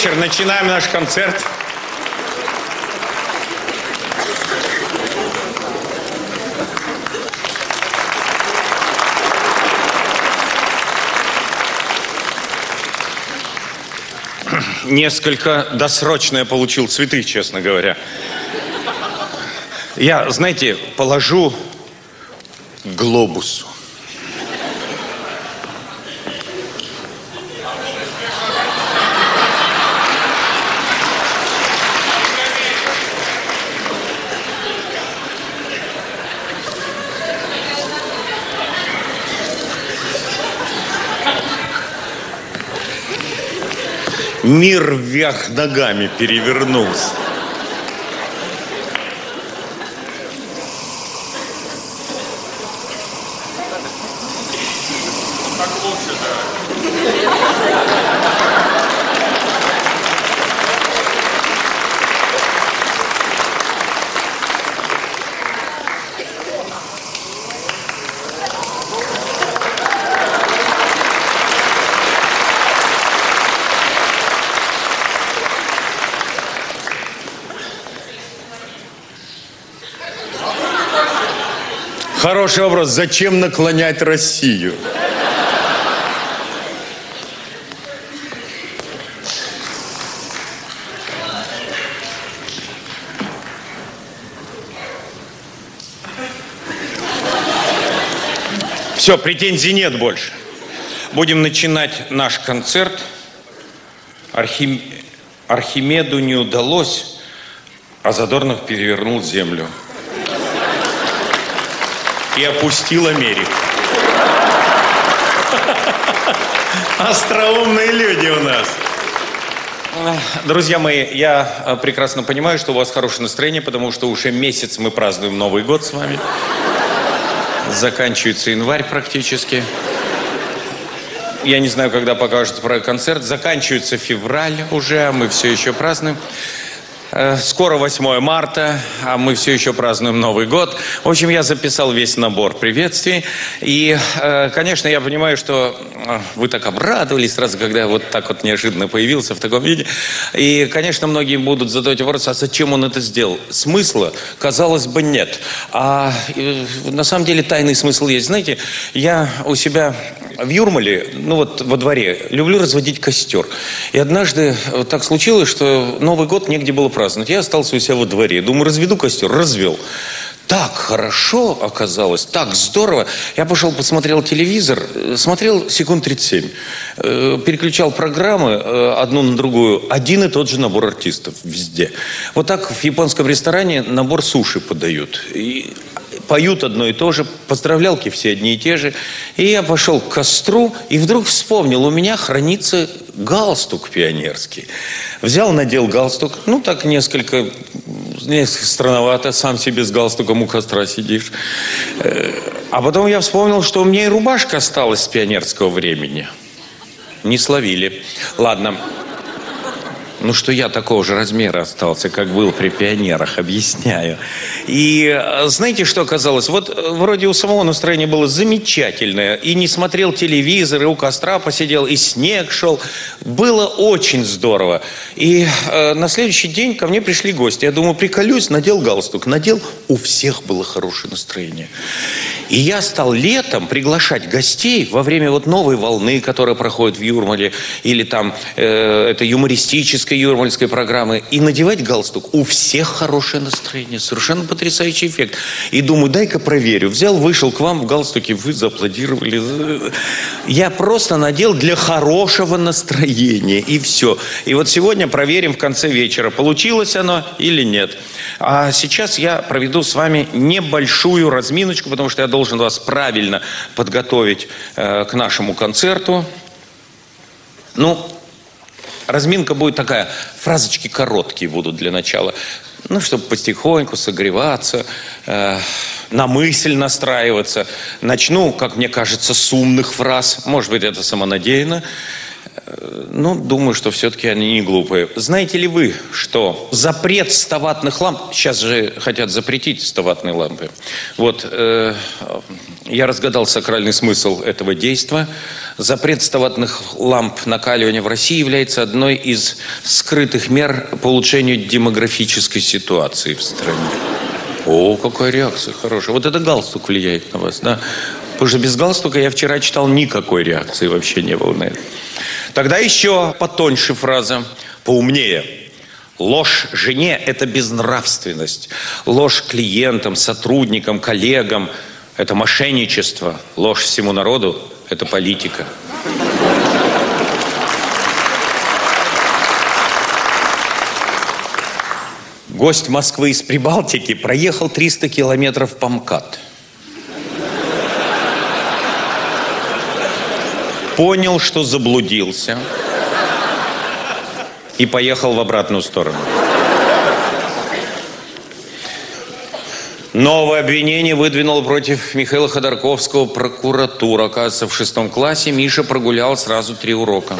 Вечер. Начинаем наш концерт. Несколько досрочно я получил цветы, честно говоря. Я, знаете, положу глобусу. Мир вверх ногами перевернулся. Хороший вопрос. Зачем наклонять Россию? Все, претензий нет больше. Будем начинать наш концерт. Архим... Архимеду не удалось, а Задорнов перевернул землю и опустил Америку. Остроумные люди у нас. Друзья мои, я э, прекрасно понимаю, что у вас хорошее настроение, потому что уже месяц мы празднуем Новый год с вами. Заканчивается январь практически. Я не знаю, когда покажут про концерт. Заканчивается февраль уже, а мы все еще празднуем. Э, скоро 8 марта, а мы все еще празднуем Новый год. В общем, я записал весь набор приветствий. И, э, конечно, я понимаю, что э, вы так обрадовались сразу, когда вот так вот неожиданно появился в таком виде. И, конечно, многие будут задавать вопрос, а зачем он это сделал? Смысла, казалось бы, нет. А на самом деле тайный смысл есть. Знаете, я у себя в Юрмале, ну вот во дворе, люблю разводить костер. И однажды вот так случилось, что Новый год негде было праздновать. Я остался у себя во дворе. Думаю, разведу костер. Развел. Так хорошо оказалось, так здорово. Я пошел, посмотрел телевизор, смотрел секунд 37. Э, переключал программы э, одну на другую. Один и тот же набор артистов везде. Вот так в японском ресторане набор суши подают. И поют одно и то же, поздравлялки все одни и те же. И я пошел к костру и вдруг вспомнил, у меня хранится галстук пионерский. Взял, надел галстук, ну так несколько, несколько странновато, сам себе с галстуком у костра сидишь. Э, а потом я вспомнил, что у меня и рубашка осталась с пионерского времени. Не словили. Ладно. Ну, что я такого же размера остался, как был при пионерах, объясняю. И э, знаете, что оказалось? Вот э, вроде у самого настроение было замечательное. И не смотрел телевизор, и у костра посидел, и снег шел. Было очень здорово. И э, на следующий день ко мне пришли гости. Я думаю, приколюсь, надел галстук. Надел, у всех было хорошее настроение. И я стал летом приглашать гостей во время вот новой волны, которая проходит в Юрмале, или там э, это юмористическая классической юрмальской программы и надевать галстук. У всех хорошее настроение, совершенно потрясающий эффект. И думаю, дай-ка проверю. Взял, вышел к вам в галстуке, вы зааплодировали. Я просто надел для хорошего настроения, и все. И вот сегодня проверим в конце вечера, получилось оно или нет. А сейчас я проведу с вами небольшую разминочку, потому что я должен вас правильно подготовить э, к нашему концерту. Ну, разминка будет такая, фразочки короткие будут для начала. Ну, чтобы потихоньку согреваться, э, на мысль настраиваться. Начну, как мне кажется, с умных фраз. Может быть, это самонадеянно. Ну, думаю, что все-таки они не глупые. Знаете ли вы, что запрет ставатных ламп... Сейчас же хотят запретить ставатные лампы. Вот, э, я разгадал сакральный смысл этого действия. Запрет ставатных ламп накаливания в России является одной из скрытых мер по улучшению демографической ситуации в стране. О, какая реакция хорошая. Вот это галстук влияет на вас, да? Потому что без галстука я вчера читал, никакой реакции вообще не было на это. Тогда еще потоньше фраза, поумнее. Ложь жене – это безнравственность. Ложь клиентам, сотрудникам, коллегам – это мошенничество. Ложь всему народу – это политика. Гость Москвы из Прибалтики проехал 300 километров по МКАД – понял, что заблудился и поехал в обратную сторону. Новое обвинение выдвинула против Михаила Ходорковского прокуратура. Оказывается, в шестом классе Миша прогулял сразу три урока.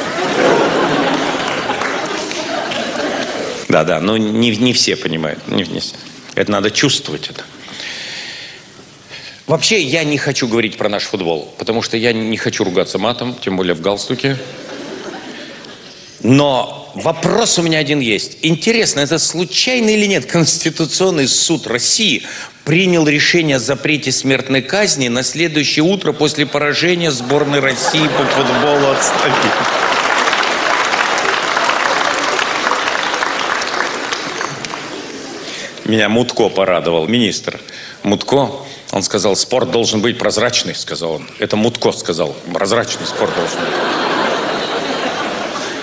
Да-да, но не, не все понимают. Не, не. Это надо чувствовать это. Вообще, я не хочу говорить про наш футбол, потому что я не хочу ругаться матом, тем более в галстуке. Но вопрос у меня один есть. Интересно, это случайно или нет Конституционный суд России принял решение о запрете смертной казни на следующее утро после поражения сборной России по футболу от Сталина? Меня Мутко порадовал, министр Мутко. Он сказал, спорт должен быть прозрачный, сказал он. Это Мутко сказал, прозрачный спорт должен быть.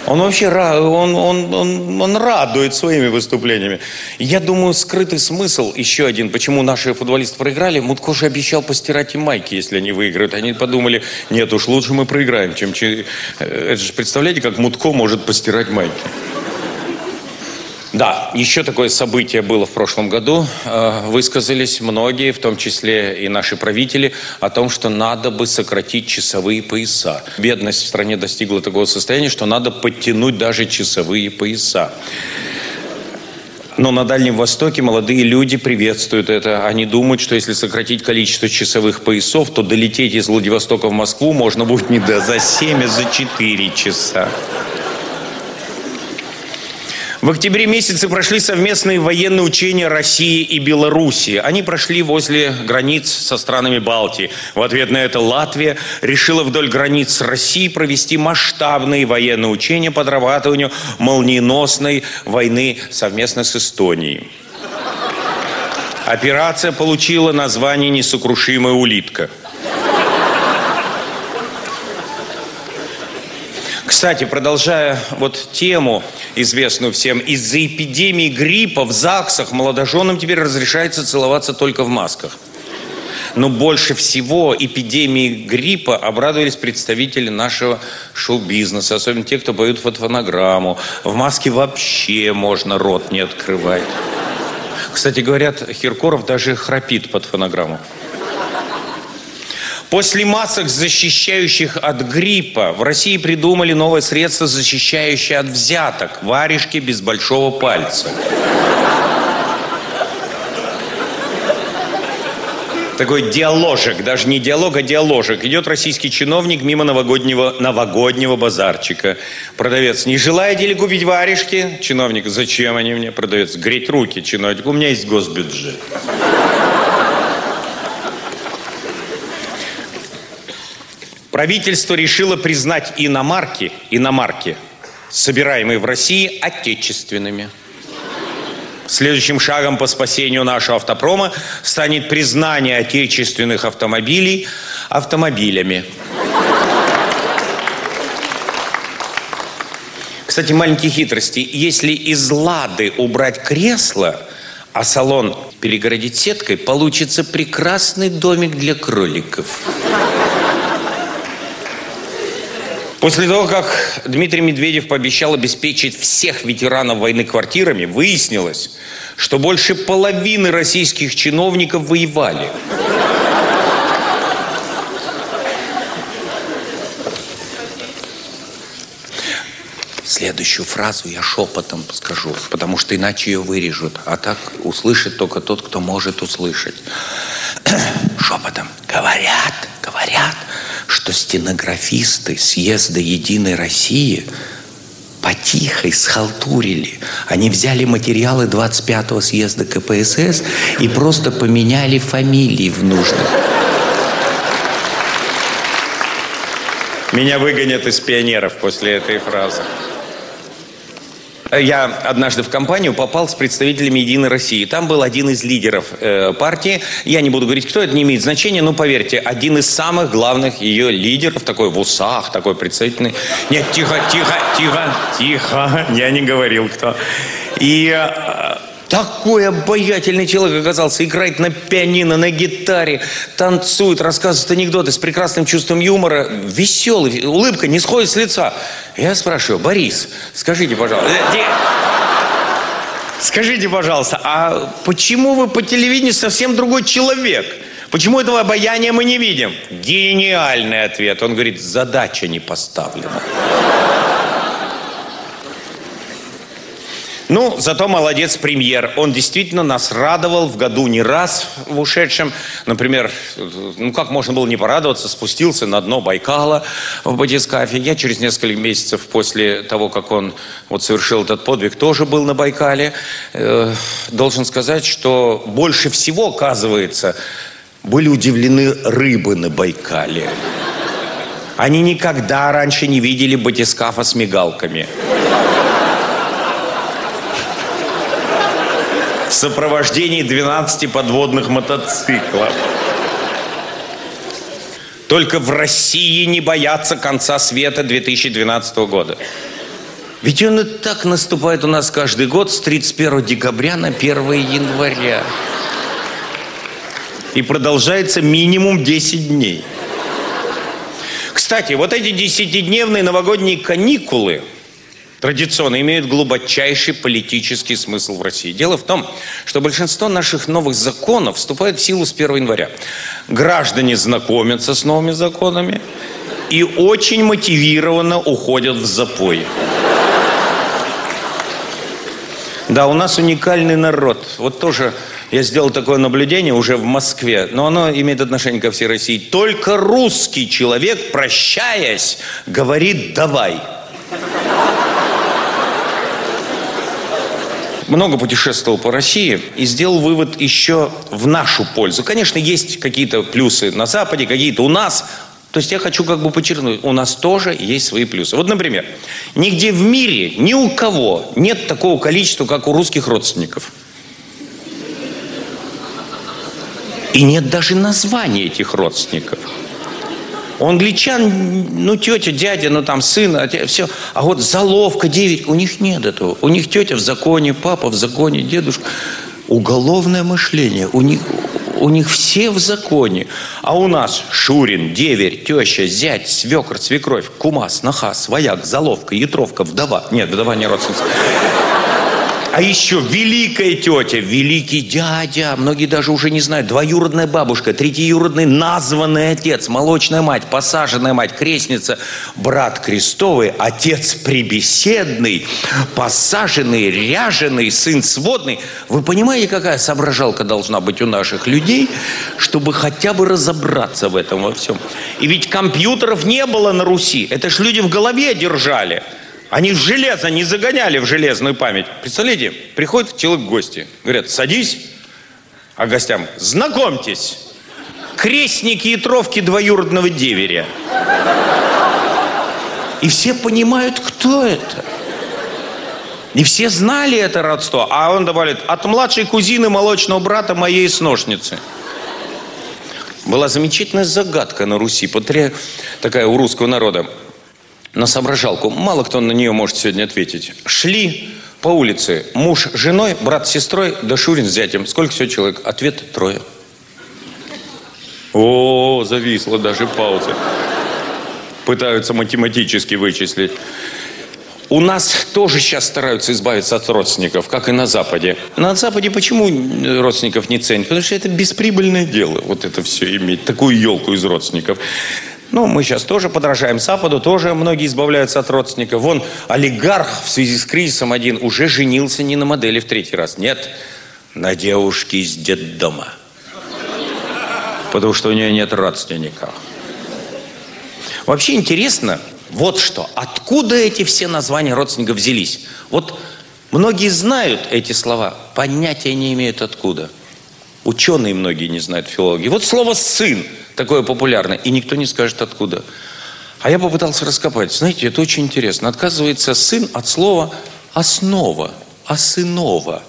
Он вообще он, он, он, он радует своими выступлениями. Я думаю, скрытый смысл, еще один, почему наши футболисты проиграли, Мутко же обещал постирать им майки, если они выиграют. Они подумали, нет уж, лучше мы проиграем, чем... Э, это же представляете, как Мутко может постирать майки. Да, еще такое событие было в прошлом году. Э, высказались многие, в том числе и наши правители, о том, что надо бы сократить часовые пояса. Бедность в стране достигла такого состояния, что надо подтянуть даже часовые пояса. Но на Дальнем Востоке молодые люди приветствуют это. Они думают, что если сократить количество часовых поясов, то долететь из Владивостока в Москву можно будет не до за 7, а за 4 часа. В октябре месяце прошли совместные военные учения России и Белоруссии. Они прошли возле границ со странами Балтии. В ответ на это Латвия решила вдоль границ с Россией провести масштабные военные учения по отрабатыванию молниеносной войны совместно с Эстонией. Операция получила название «Несокрушимая улитка». Кстати, продолжая вот тему, известную всем, из-за эпидемии гриппа в ЗАГСах молодоженам теперь разрешается целоваться только в масках. Но больше всего эпидемии гриппа обрадовались представители нашего шоу-бизнеса, особенно те, кто поют фотофонограмму. В маске вообще можно рот не открывать. Кстати, говорят, Хиркоров даже храпит под фонограмму. После масок, защищающих от гриппа, в России придумали новое средство, защищающее от взяток. Варежки без большого пальца. Такой диаложик, даже не диалог, а диаложик. Идет российский чиновник мимо новогоднего, новогоднего базарчика. Продавец, не желаете ли купить варежки? Чиновник, зачем они мне? Продавец, греть руки. Чиновник, у меня есть госбюджет. Правительство решило признать иномарки, иномарки, собираемые в России, отечественными. Следующим шагом по спасению нашего автопрома станет признание отечественных автомобилей автомобилями. Кстати, маленькие хитрости. Если из «Лады» убрать кресло, а салон перегородить сеткой, получится прекрасный домик для кроликов. После того, как Дмитрий Медведев пообещал обеспечить всех ветеранов войны квартирами, выяснилось, что больше половины российских чиновников воевали. Следующую фразу я шепотом скажу, потому что иначе ее вырежут. А так услышит только тот, кто может услышать. Шепотом. Говорят, говорят, что стенографисты съезда Единой России потихой схалтурили. Они взяли материалы 25-го съезда КПСС и просто поменяли фамилии в нужных. Меня выгонят из пионеров после этой фразы. Я однажды в компанию попал с представителями «Единой России». Там был один из лидеров э, партии. Я не буду говорить, кто это, не имеет значения, но поверьте, один из самых главных ее лидеров, такой в усах, такой представительный. Нет, тихо, тихо, тихо, тихо. Я не говорил, кто. И э, такой обаятельный человек оказался, играет на пианино, на гитаре, танцует, рассказывает анекдоты с прекрасным чувством юмора, веселый, улыбка не сходит с лица. Я спрашиваю, Борис, скажите, пожалуйста, э, скажите, пожалуйста, а почему вы по телевидению совсем другой человек? Почему этого обаяния мы не видим? Гениальный ответ. Он говорит, задача не поставлена. Ну, зато молодец премьер. Он действительно нас радовал в году не раз в ушедшем. Например, ну как можно было не порадоваться, спустился на дно Байкала в батискафе. Я через несколько месяцев после того, как он вот совершил этот подвиг, тоже был на Байкале. Э, должен сказать, что больше всего, оказывается, были удивлены рыбы на Байкале. Они никогда раньше не видели батискафа с мигалками. Сопровождении 12 подводных мотоциклов. Только в России не боятся конца света 2012 года. Ведь он и так наступает у нас каждый год с 31 декабря на 1 января. И продолжается минимум 10 дней. Кстати, вот эти десятидневные новогодние каникулы – традиционно имеют глубочайший политический смысл в России. Дело в том, что большинство наших новых законов вступает в силу с 1 января. Граждане знакомятся с новыми законами и очень мотивированно уходят в запой. Да, у нас уникальный народ. Вот тоже я сделал такое наблюдение уже в Москве, но оно имеет отношение ко всей России. Только русский человек, прощаясь, говорит «давай» много путешествовал по России и сделал вывод еще в нашу пользу. Конечно, есть какие-то плюсы на Западе, какие-то у нас. То есть я хочу как бы подчеркнуть, у нас тоже есть свои плюсы. Вот, например, нигде в мире, ни у кого нет такого количества, как у русских родственников. И нет даже названия этих родственников. У англичан, ну, тетя, дядя, ну, там, сын, все. А вот заловка, девять, у них нет этого. У них тетя в законе, папа в законе, дедушка. Уголовное мышление. У них, у них все в законе. А у нас Шурин, деверь, теща, зять, свекр, свекровь, кума, сноха, свояк, заловка, ятровка, вдова. Нет, вдова не родственница. А еще великая тетя, великий дядя, многие даже уже не знают, двоюродная бабушка, третьеюродный названный отец, молочная мать, посаженная мать, крестница, брат крестовый, отец прибеседный, посаженный, ряженый, сын сводный. Вы понимаете, какая соображалка должна быть у наших людей, чтобы хотя бы разобраться в этом во всем? И ведь компьютеров не было на Руси, это ж люди в голове держали. Они в железо не загоняли в железную память. Представляете, приходит человек в гости, говорят, садись, а гостям, знакомьтесь, крестники и тровки двоюродного деверя. И все понимают, кто это. И все знали это родство. А он добавляет, от младшей кузины молочного брата моей сношницы. Была замечательная загадка на Руси, такая у русского народа на соображалку. Мало кто на нее может сегодня ответить. Шли по улице муж с женой, брат с сестрой, да Шурин с зятем. Сколько всего человек? Ответ трое. О, зависла даже пауза. Пытаются математически вычислить. У нас тоже сейчас стараются избавиться от родственников, как и на Западе. На Западе почему родственников не ценят? Потому что это бесприбыльное дело, вот это все иметь, такую елку из родственников. Ну, мы сейчас тоже подражаем Западу, тоже многие избавляются от родственников. Вон олигарх в связи с кризисом один уже женился не на модели в третий раз. Нет, на девушке из детдома. Потому что у нее нет родственников. Вообще интересно, вот что, откуда эти все названия родственников взялись? Вот многие знают эти слова, понятия не имеют откуда. Ученые многие не знают филологии. Вот слово «сын» такое популярное, и никто не скажет откуда. А я попытался раскопать. Знаете, это очень интересно. Отказывается сын от слова «основа», «осынова».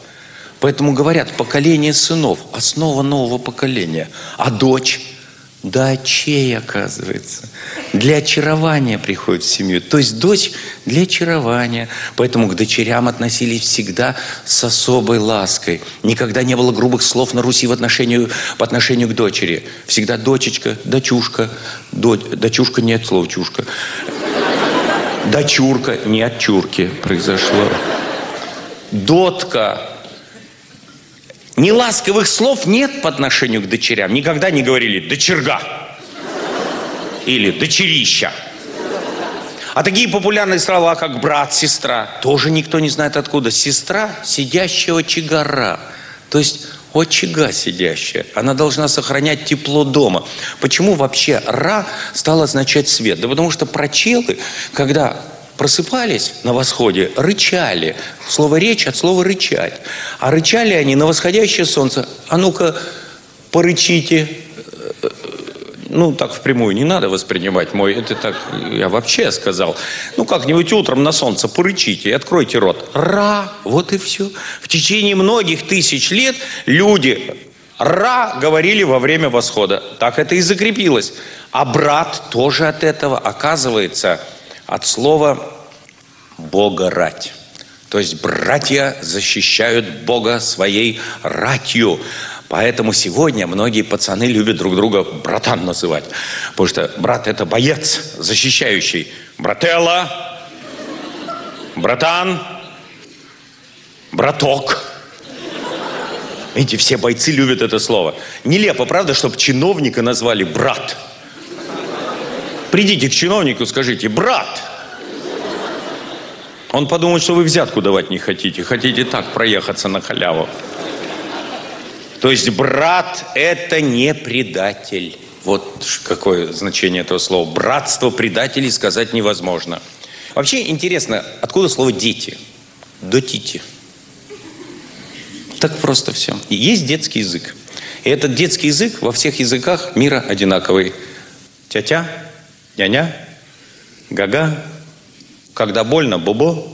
Поэтому говорят поколение сынов, основа нового поколения. А дочь – дочей, оказывается. Для очарования приходит в семью. То есть дочь для очарования. Поэтому к дочерям относились всегда с особой лаской. Никогда не было грубых слов на Руси в отношению, по отношению к дочери. Всегда дочечка, дочушка. Дочь, дочушка нет слова чушка. Дочурка не от чурки произошло. Дотка Неласковых слов нет по отношению к дочерям. Никогда не говорили «дочерга» или «дочерища». А такие популярные слова, как брат, сестра, тоже никто не знает откуда. Сестра сидящего очагара. То есть очага сидящая. Она должна сохранять тепло дома. Почему вообще «ра» стал означать свет? Да потому что прочелы, когда просыпались на восходе, рычали. Слово «речь» от слова «рычать». А рычали они на восходящее солнце. А ну-ка, порычите. Ну, так впрямую не надо воспринимать мой, это так, я вообще сказал. Ну, как-нибудь утром на солнце порычите и откройте рот. Ра, вот и все. В течение многих тысяч лет люди Ра говорили во время восхода. Так это и закрепилось. А брат тоже от этого, оказывается, от слова «бога рать». То есть братья защищают Бога своей ратью. Поэтому сегодня многие пацаны любят друг друга братан называть. Потому что брат это боец, защищающий. Брателла, братан, браток. Видите, все бойцы любят это слово. Нелепо, правда, чтобы чиновника назвали брат. Придите к чиновнику, скажите, брат. Он подумает, что вы взятку давать не хотите. Хотите так проехаться на халяву. То есть брат – это не предатель. Вот какое значение этого слова. Братство предателей сказать невозможно. Вообще интересно, откуда слово «дети»? Дотити. Так просто все. И есть детский язык. И этот детский язык во всех языках мира одинаковый. Тятя, няня, гага, когда больно, бобо,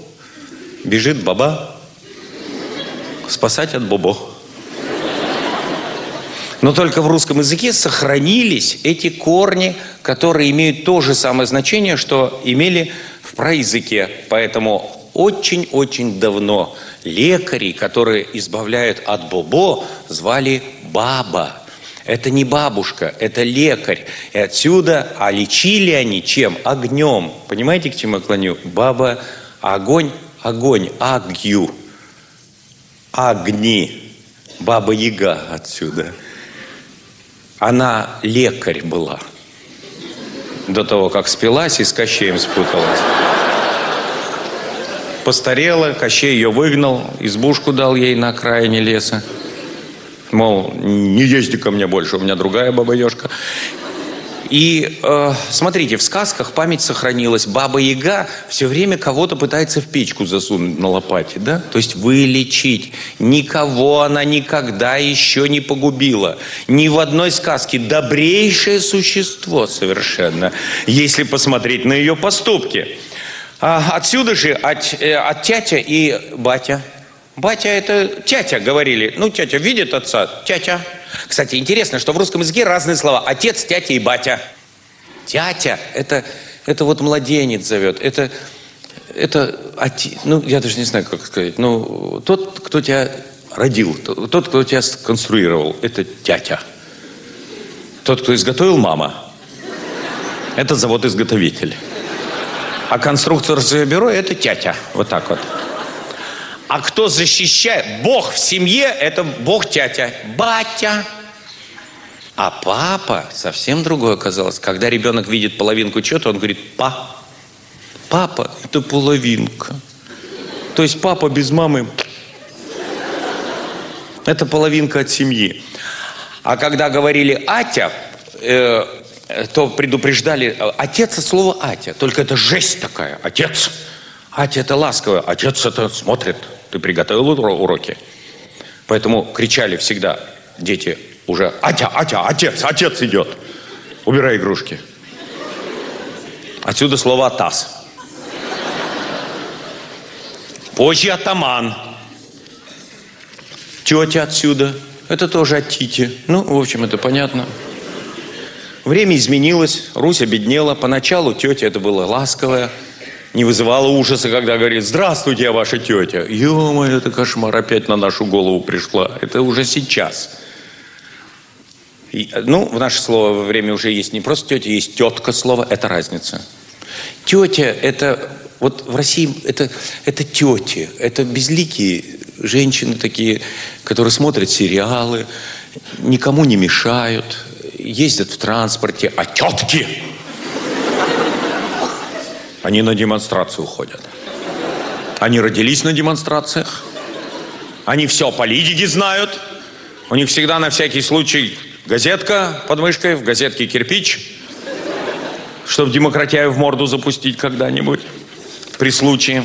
бежит баба, спасать от бобо. Но только в русском языке сохранились эти корни, которые имеют то же самое значение, что имели в проязыке. Поэтому очень-очень давно лекари, которые избавляют от бобо, звали баба. Это не бабушка, это лекарь. И отсюда, а лечили они чем? Огнем. Понимаете, к чему я клоню? Баба, огонь, огонь, агью. Агни. Баба Яга отсюда. Она лекарь была. До того, как спилась и с Кощеем спуталась. Постарела, Кощей ее выгнал, избушку дал ей на окраине леса. Мол, не езди ко мне больше, у меня другая баба-ежка. И э, смотрите, в сказках память сохранилась. Баба Яга все время кого-то пытается в печку засунуть на лопате, да? То есть вылечить. Никого она никогда еще не погубила. Ни в одной сказке. Добрейшее существо совершенно, если посмотреть на ее поступки. А, отсюда же от, э, от тятя и батя – Батя это тятя, говорили. Ну, тятя видит отца, тятя. Кстати, интересно, что в русском языке разные слова. Отец, тятя и батя. Тятя это, это вот младенец зовет. Это, это ну, я даже не знаю, как сказать. Ну, тот, кто тебя родил, тот, кто тебя сконструировал, это тятя. Тот, кто изготовил, мама. Это завод-изготовитель. А конструкторское бюро – это тятя. Вот так вот. А кто защищает? Бог в семье – это Бог тятя. Батя. А папа совсем другое оказалось. Когда ребенок видит половинку чего-то, он говорит «па». Папа – это половинка. То есть папа без мамы – это половинка от семьи. А когда говорили «атя», э, то предупреждали «отец» от слова «атя». Только это жесть такая. Отец. Атя – это ласковое. Отец – это смотрит. Ты приготовил уроки. Поэтому кричали всегда дети уже «Атя, Атя, отец, отец идет!» Убирай игрушки. Отсюда слово «атас». Позже атаман. Тетя отсюда. Это тоже от Тити. Ну, в общем, это понятно. Время изменилось, Русь обеднела. Поначалу тетя это было ласковое, не вызывало ужаса, когда говорит «Здравствуйте, я ваша тетя». Ё-моё, это кошмар опять на нашу голову пришла. Это уже сейчас. И, ну, в наше слово время уже есть не просто тетя, есть тетка слово, это разница. Тетя – это, вот в России это, это тети, это безликие женщины такие, которые смотрят сериалы, никому не мешают, ездят в транспорте, а тетки, они на демонстрацию ходят. Они родились на демонстрациях, они все о политике знают, у них всегда на всякий случай Газетка под мышкой, в газетке кирпич, чтобы демократию в морду запустить когда-нибудь при случае.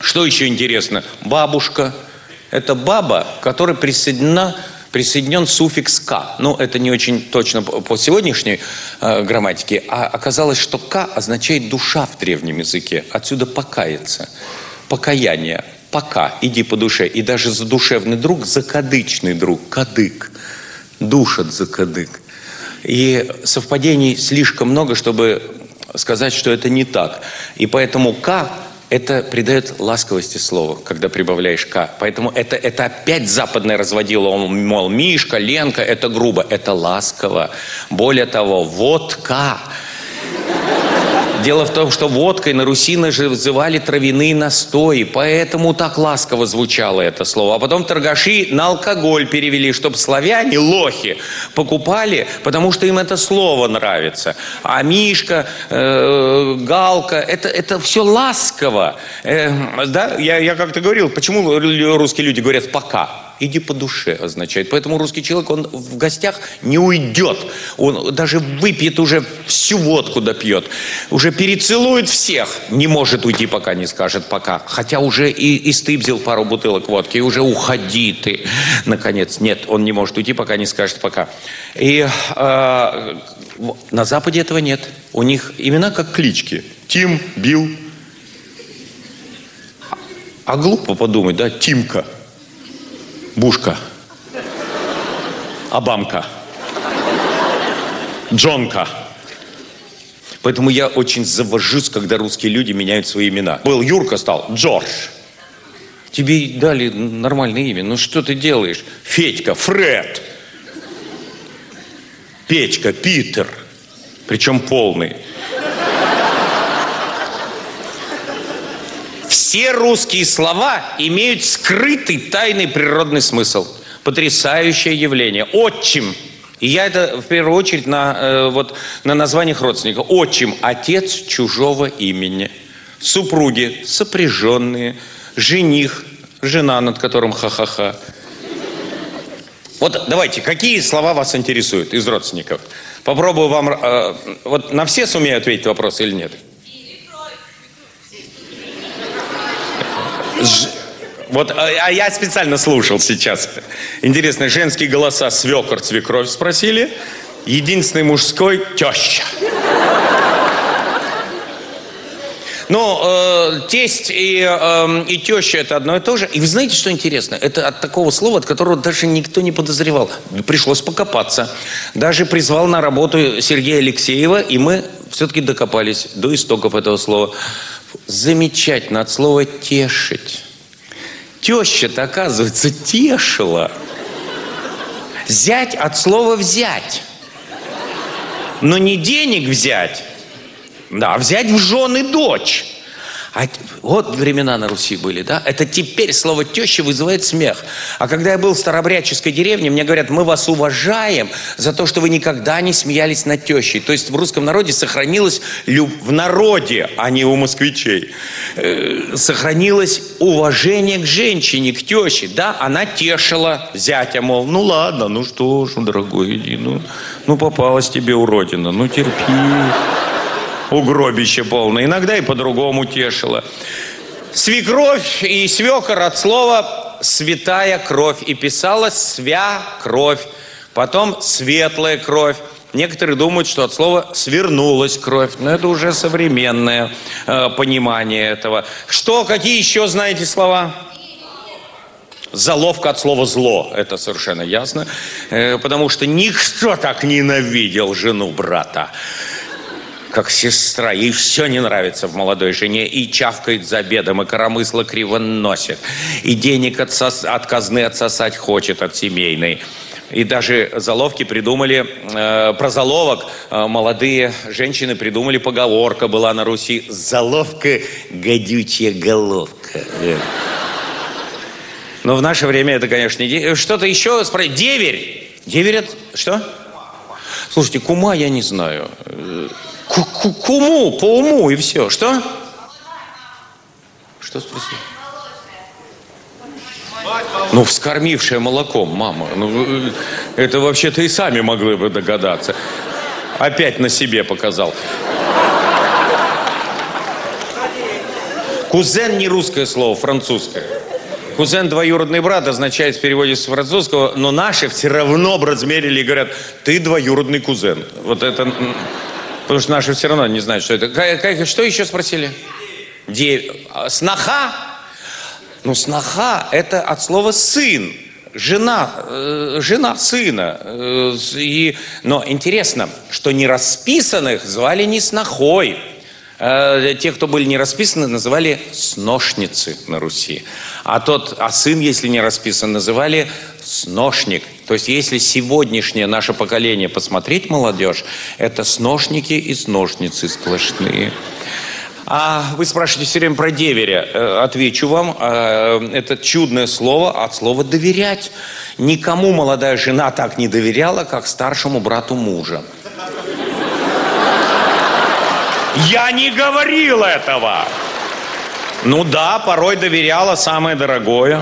Что еще интересно? Бабушка. Это баба, которая присоединена присоединен суффикс «к». Ну, это не очень точно по сегодняшней э, грамматике, а оказалось, что «к» означает «душа» в древнем языке. Отсюда «покаяться». Покаяние. «Пока». Иди по душе. И даже задушевный друг, закадычный друг, кадык – душат за кадык. И совпадений слишком много, чтобы сказать, что это не так. И поэтому «к» это придает ласковости слова, когда прибавляешь «к». Поэтому это, это опять западное разводило, мол, Мишка, Ленка, это грубо, это ласково. Более того, водка – Дело в том, что водкой на Руси называли травяные настои, поэтому так ласково звучало это слово. А потом торгаши на алкоголь перевели, чтобы славяне, лохи, покупали, потому что им это слово нравится. А Мишка, э, Галка, это, это все ласково. Э, да? Я, я как-то говорил, почему русские люди говорят «пока»? Иди по душе означает. Поэтому русский человек, он в гостях не уйдет. Он даже выпьет уже всю водку допьет. Уже перецелует всех. Не может уйти, пока не скажет пока. Хотя уже и, и стыбзил пару бутылок водки. И уже уходи ты. Наконец. Нет, он не может уйти, пока не скажет пока. И э, на Западе этого нет. У них имена как клички. Тим, Билл. А глупо подумать, да, Тимка. Бушка. Абамка. Джонка. Поэтому я очень завожусь, когда русские люди меняют свои имена. Был Юрка, стал Джордж. Тебе дали нормальное имя. Ну что ты делаешь? Федька, Фред. Печка, Питер. Причем полный. Все русские слова имеют скрытый тайный природный смысл. Потрясающее явление. Отчим. И я это в первую очередь на, э, вот, на названиях родственников. Отчим – отец чужого имени. Супруги – сопряженные. Жених – жена, над которым ха-ха-ха. Вот давайте, какие слова вас интересуют из родственников? Попробую вам... Э, вот на все сумею ответить вопрос или нет? Ж... Вот, а, а я специально слушал сейчас. Интересно, женские голоса свекор, свекровь спросили. Единственный мужской – теща. Ну, э, тесть и, э, и теща это одно и то же. И вы знаете, что интересно? Это от такого слова, от которого даже никто не подозревал. Пришлось покопаться. Даже призвал на работу Сергея Алексеева, и мы все-таки докопались до истоков этого слова. Замечательно от слова «тешить». Теща-то, оказывается, тешила. Взять от слова «взять». Но не денег взять, да, а взять в жены дочь. А вот времена на Руси были, да? Это теперь слово теща вызывает смех. А когда я был в старобрядческой деревне, мне говорят, мы вас уважаем за то, что вы никогда не смеялись над тещей. То есть в русском народе сохранилось, люб... в народе, а не у москвичей, э, сохранилось уважение к женщине, к теще. Да, она тешила зятя, мол, ну ладно, ну что ж, дорогой, иди, ну, ну попалась тебе уродина, ну терпи угробище полное. Иногда и по-другому тешило. Свекровь и свекор от слова «святая кровь». И писалось «свя кровь». Потом «светлая кровь». Некоторые думают, что от слова «свернулась кровь». Но это уже современное э, понимание этого. Что, какие еще знаете слова? Заловка от слова «зло», это совершенно ясно, э, потому что никто так ненавидел жену брата как сестра. Ей все не нравится в молодой жене. И чавкает за обедом, и коромысло криво носит. И денег отсос... от казны отсосать хочет от семейной. И даже заловки придумали, э, про заловок э, молодые женщины придумали, поговорка была на Руси. Заловка – гадючая головка. Но в наше время это, конечно, не... Что-то еще спросить. Деверь. Деверь это... Что? Слушайте, кума я не знаю. К, к, к уму, по уму и все. Что? Что спросил? Ну, вскормившая молоком, мама. Ну, это вообще-то и сами могли бы догадаться. Опять на себе показал. Кузен не русское слово, французское. Кузен двоюродный брат означает в переводе с французского, но наши все равно размерили и говорят, ты двоюродный кузен. Вот это... Потому что наши все равно не знают, что это. Как, что еще спросили? Де... А, сноха? Ну, сноха – это от слова «сын». Жена, э, жена сына. Э, и, но интересно, что нерасписанных звали не снохой. Э, те, кто были не расписаны, называли сношницы на Руси. А тот, а сын, если не расписан, называли сношник. То есть если сегодняшнее наше поколение посмотреть, молодежь, это сношники и сношницы сплошные. А вы спрашиваете все время про деверя. Э, отвечу вам, э, это чудное слово от слова «доверять». Никому молодая жена так не доверяла, как старшему брату мужа. Я не говорил этого. Ну да, порой доверяла самое дорогое.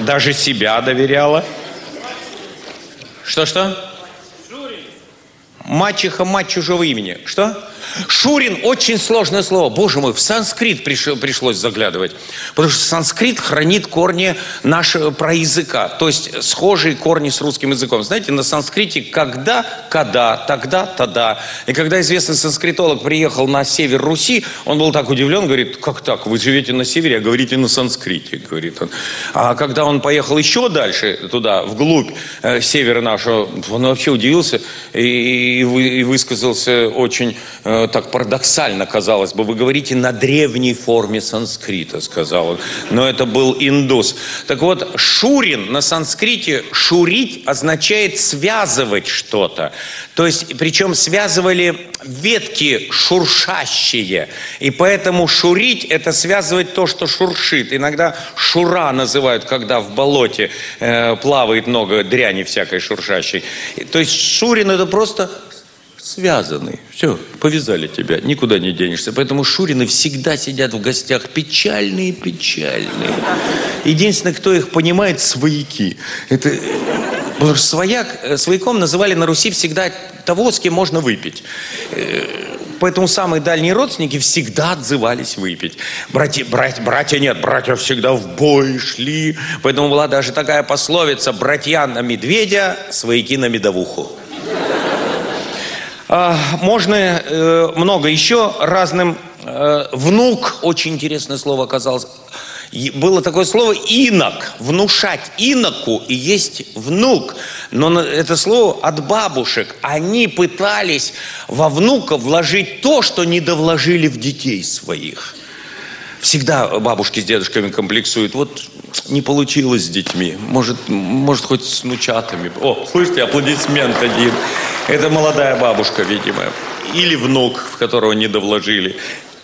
Даже себя доверяла. Что-что? Мачеха, мать чужого имени. Что? Шурин очень сложное слово. Боже мой, в санскрит приш, пришлось заглядывать. Потому что санскрит хранит корни нашего про языка. То есть схожие корни с русским языком. Знаете, на санскрите когда, когда, тогда, тогда. И когда известный санскритолог приехал на север Руси, он был так удивлен, говорит, как так, вы живете на севере, а говорите на санскрите, говорит он. А когда он поехал еще дальше, туда, вглубь э, севера нашего, он вообще удивился и высказался очень э, так парадоксально казалось бы. Вы говорите на древней форме санскрита, сказал он. Но это был индус. Так вот, шурин на санскрите, шурить означает связывать что-то. То есть, причем связывали ветки шуршащие. И поэтому шурить – это связывать то, что шуршит. Иногда шура называют, когда в болоте э, плавает много дряни всякой шуршащей. То есть шурин – это просто связаны. Все, повязали тебя, никуда не денешься. Поэтому Шурины всегда сидят в гостях печальные-печальные. Единственное, кто их понимает, свояки. Это... Потому что свояк, э, свояком называли на Руси всегда того, с кем можно выпить. Э, поэтому самые дальние родственники всегда отзывались выпить. Братья, братья, братья нет, братья всегда в бой шли. Поэтому была даже такая пословица «братья на медведя, свояки на медовуху». А, можно э, много еще разным. Э, внук, очень интересное слово оказалось. Было такое слово инок, внушать иноку и есть внук. Но это слово от бабушек. Они пытались во внука вложить то, что не довложили в детей своих. Всегда бабушки с дедушками комплексуют. Вот не получилось с детьми. Может, может хоть с внучатами. О, слышите, аплодисмент один. Это молодая бабушка, видимо. Или внук, в которого не довложили.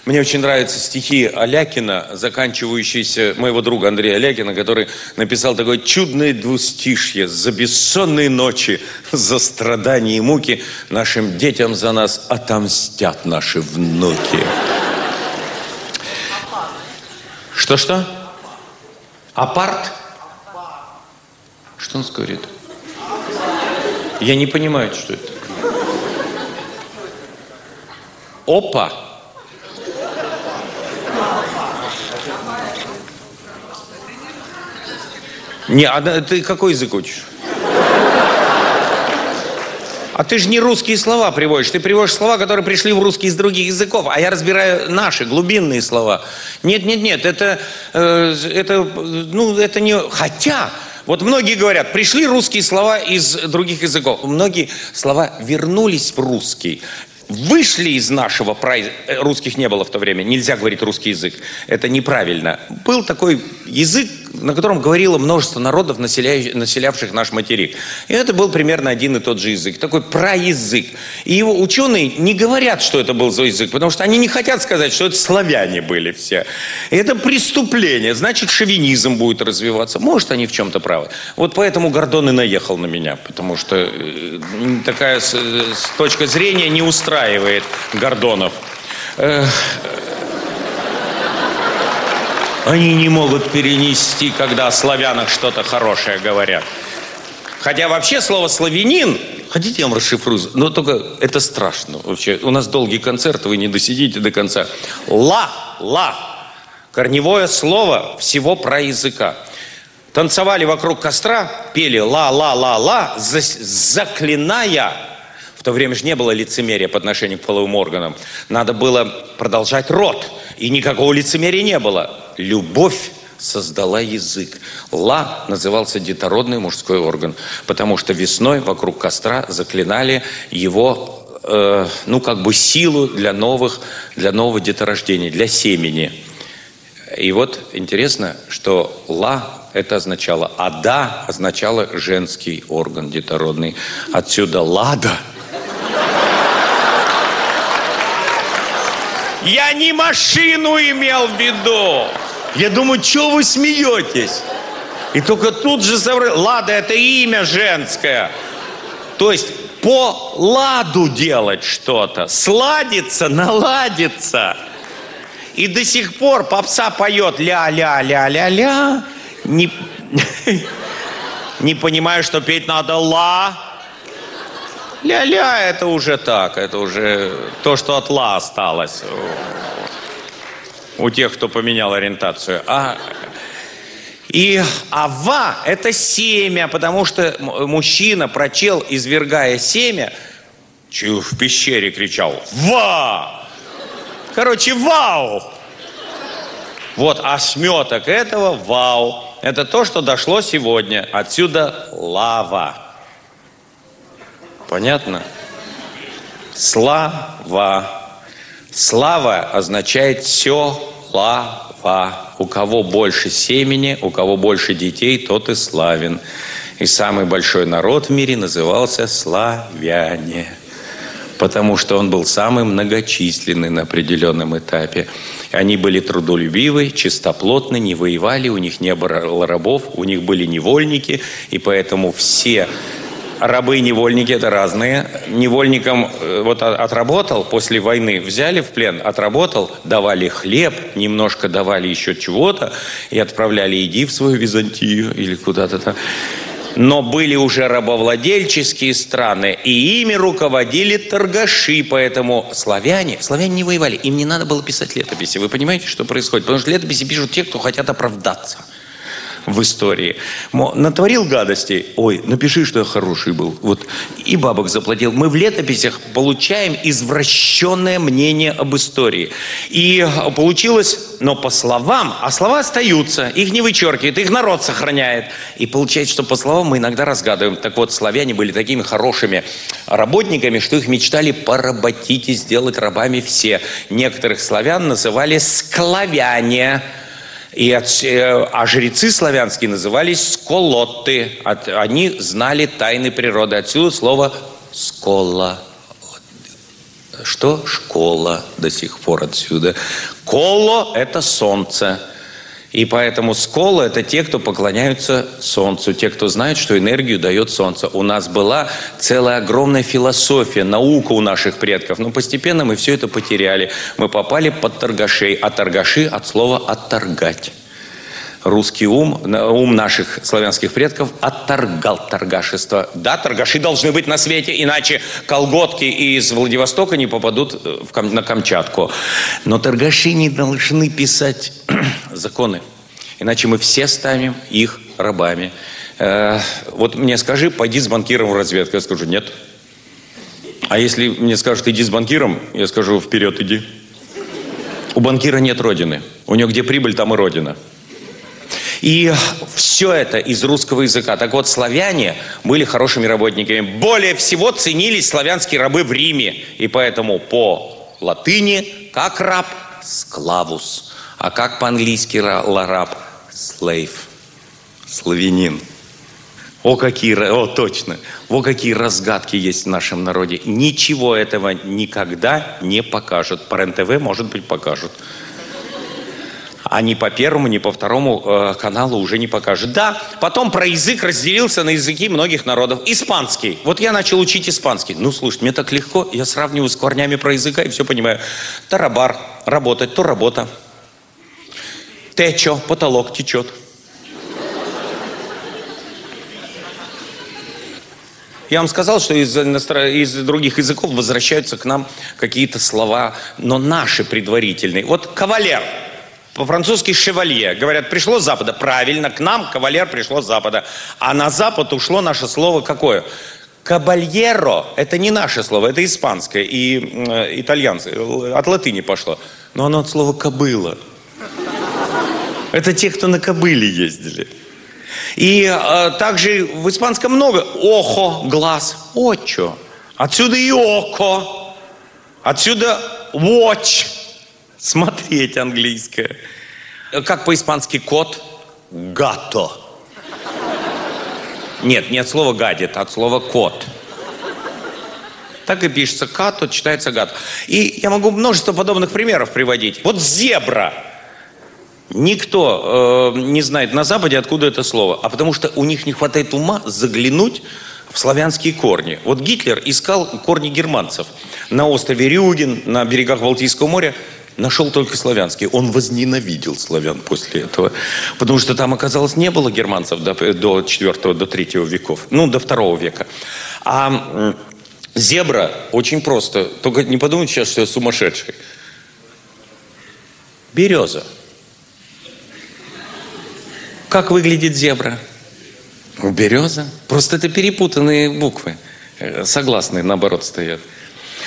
Мне очень нравятся стихи Алякина, заканчивающиеся моего друга Андрея Алякина, который написал такое чудное двустишье «За бессонные ночи, за страдания и муки нашим детям за нас отомстят наши внуки». Что-что? Апарт? Что он говорит? Я не понимаю, что это. Опа! Не, а ты какой язык учишь? А ты же не русские слова приводишь, ты приводишь слова, которые пришли в русский из других языков, а я разбираю наши, глубинные слова. Нет, нет, нет, это, э, это, ну, это не... Хотя, вот многие говорят, пришли русские слова из других языков. Многие слова вернулись в русский вышли из нашего, э, русских не было в то время, нельзя говорить русский язык, это неправильно. Был такой язык, на котором говорило множество народов, населявших наш материк. И это был примерно один и тот же язык, такой проязык. И его ученые не говорят, что это был за язык, потому что они не хотят сказать, что это славяне были все. И это преступление, значит, шовинизм будет развиваться. Может, они в чем-то правы. Вот поэтому Гордон и наехал на меня, потому что э, такая с точка зрения не устраивает Гордонов. Они не могут перенести, когда о славянах что-то хорошее говорят. Хотя вообще слово «славянин» Хотите, я вам расшифрую? Но только это страшно вообще. У нас долгий концерт, вы не досидите до конца. Ла, ла. Корневое слово всего про языка. Танцевали вокруг костра, пели ла-ла-ла-ла, заклиная. В то время же не было лицемерия по отношению к половым органам. Надо было продолжать род. И никакого лицемерия не было любовь создала язык. Ла назывался детородный мужской орган, потому что весной вокруг костра заклинали его, э, ну, как бы силу для новых, для нового деторождения, для семени. И вот интересно, что ла это означало, а да означало женский орган детородный. Отсюда лада. Я не машину имел в виду. Я думаю, что вы смеетесь? И только тут же соврали. Лада это имя женское. То есть по ладу делать что-то. Сладиться, наладиться. И до сих пор попса поет ля-ля-ля-ля-ля. Не, не понимаю, что петь надо ла. Ля-ля, это уже так, это уже то, что от ла осталось у тех, кто поменял ориентацию. А, и ава – это семя, потому что мужчина прочел, извергая семя, в пещере кричал «Ва!» Короче, вау! Вот осметок этого вау. Это то, что дошло сегодня. Отсюда лава. Понятно? Слава. Слава означает все слава. У кого больше семени, у кого больше детей, тот и славен. И самый большой народ в мире назывался славяне, потому что он был самый многочисленный на определенном этапе. Они были трудолюбивы, чистоплотны, не воевали, у них не было рабов, у них были невольники, и поэтому все рабы и невольники это разные. Невольникам э, вот отработал после войны, взяли в плен, отработал, давали хлеб, немножко давали еще чего-то и отправляли иди в свою Византию или куда-то там. Но были уже рабовладельческие страны, и ими руководили торгаши, поэтому славяне, славяне не воевали, им не надо было писать летописи. Вы понимаете, что происходит? Потому что летописи пишут те, кто хотят оправдаться в истории. Мо, натворил гадостей, ой, напиши, что я хороший был. Вот. И бабок заплатил. Мы в летописях получаем извращенное мнение об истории. И получилось, но по словам, а слова остаются, их не вычеркивает, их народ сохраняет. И получается, что по словам мы иногда разгадываем. Так вот, славяне были такими хорошими работниками, что их мечтали поработить и сделать рабами все. Некоторых славян называли склавяне. И от, э, а жрецы славянские назывались сколотты. От, они знали тайны природы. Отсюда слово скола. Что? Школа до сих пор отсюда. Коло – это солнце. И поэтому скола – это те, кто поклоняются солнцу, те, кто знает, что энергию дает солнце. У нас была целая огромная философия, наука у наших предков. Но постепенно мы все это потеряли. Мы попали под торгашей, а торгаши от слова «отторгать» русский ум, ум наших славянских предков отторгал торгашество. Да, торгаши должны быть на свете, иначе колготки из Владивостока не попадут э, в, на Камчатку. Но торгаши не должны писать законы, иначе мы все станем их рабами. Э, вот мне скажи, пойди с банкиром в разведку. Я скажу, нет. А если мне скажут, иди с банкиром, я скажу, вперед иди. У банкира нет родины. У него где прибыль, там и родина. И все это из русского языка. Так вот, славяне были хорошими работниками. Более всего ценились славянские рабы в Риме. И поэтому по латыни как раб – склавус. А как по-английски раб – slave. Славянин. О, какие, о, точно. О, какие разгадки есть в нашем народе. Ничего этого никогда не покажут. По РЕН-ТВ, может быть, покажут а ни по первому, ни по второму э, каналу уже не покажет. Да, потом про язык разделился на языки многих народов. Испанский. Вот я начал учить испанский. Ну, слушай, мне так легко, я сравниваю с корнями про языка и все понимаю. Тарабар, работать, то работа. Течо, потолок течет. Я вам сказал, что из, из других языков возвращаются к нам какие-то слова, но наши предварительные. Вот кавалер – по-французски «шевалье». Говорят, пришло с Запада. Правильно, к нам кавалер пришло с Запада. А на Запад ушло наше слово какое? Кабальеро – это не наше слово, это испанское и э, итальянцы. От латыни пошло. Но оно от слова «кобыла». Это те, кто на кобыле ездили. И э, также в испанском много «охо» – глаз, «очо». Отсюда и «око». Отсюда «watch» Смотреть английское. Как по-испански кот? Гато. Нет, не от слова гадит, а от слова кот. Так и пишется като, читается гад. И я могу множество подобных примеров приводить. Вот зебра. Никто э, не знает на Западе, откуда это слово. А потому что у них не хватает ума заглянуть в славянские корни. Вот Гитлер искал корни германцев. На острове Рюген, на берегах Балтийского моря нашел только славянский. Он возненавидел славян после этого. Потому что там, оказалось, не было германцев до, до 4 до 3 веков. Ну, до 2 века. А зебра очень просто. Только не подумайте сейчас, что я сумасшедший. Береза. Как выглядит зебра? Береза. Просто это перепутанные буквы. Э, согласные, наоборот, стоят.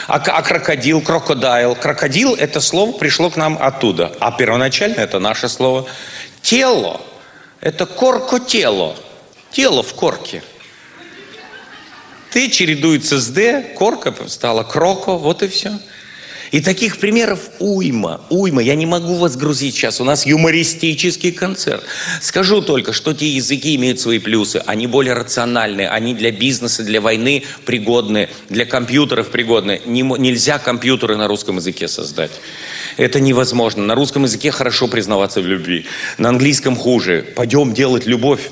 А, а крокодил, крокодайл. Крокодил – это слово пришло к нам оттуда. А первоначально это наше слово. Тело – это корко-тело. Тело в корке. Ты чередуется с «д», корка стала кроко, вот и все. И таких примеров уйма, уйма. Я не могу вас грузить сейчас. У нас юмористический концерт. Скажу только, что те языки имеют свои плюсы. Они более рациональные. Они для бизнеса, для войны пригодны. Для компьютеров пригодны. Не, нельзя компьютеры на русском языке создать. Это невозможно. На русском языке хорошо признаваться в любви. На английском хуже. Пойдем делать любовь.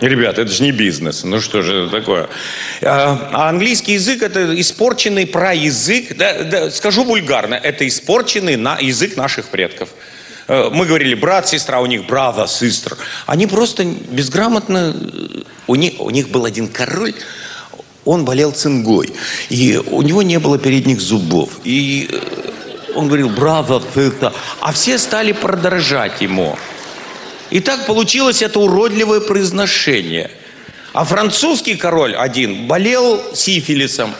Ребята, это же не бизнес. Ну что же это такое? А, а английский язык это испорченный проязык. Да, да, скажу вульгарно, это испорченный на язык наших предков. Э, мы говорили брат, сестра, у них brother, sister. Они просто безграмотно... У них, у них был один король, он болел цингой. И у него не было передних зубов. И э, он говорил brother, sister. А все стали продолжать ему. И так получилось это уродливое произношение. А французский король один болел сифилисом.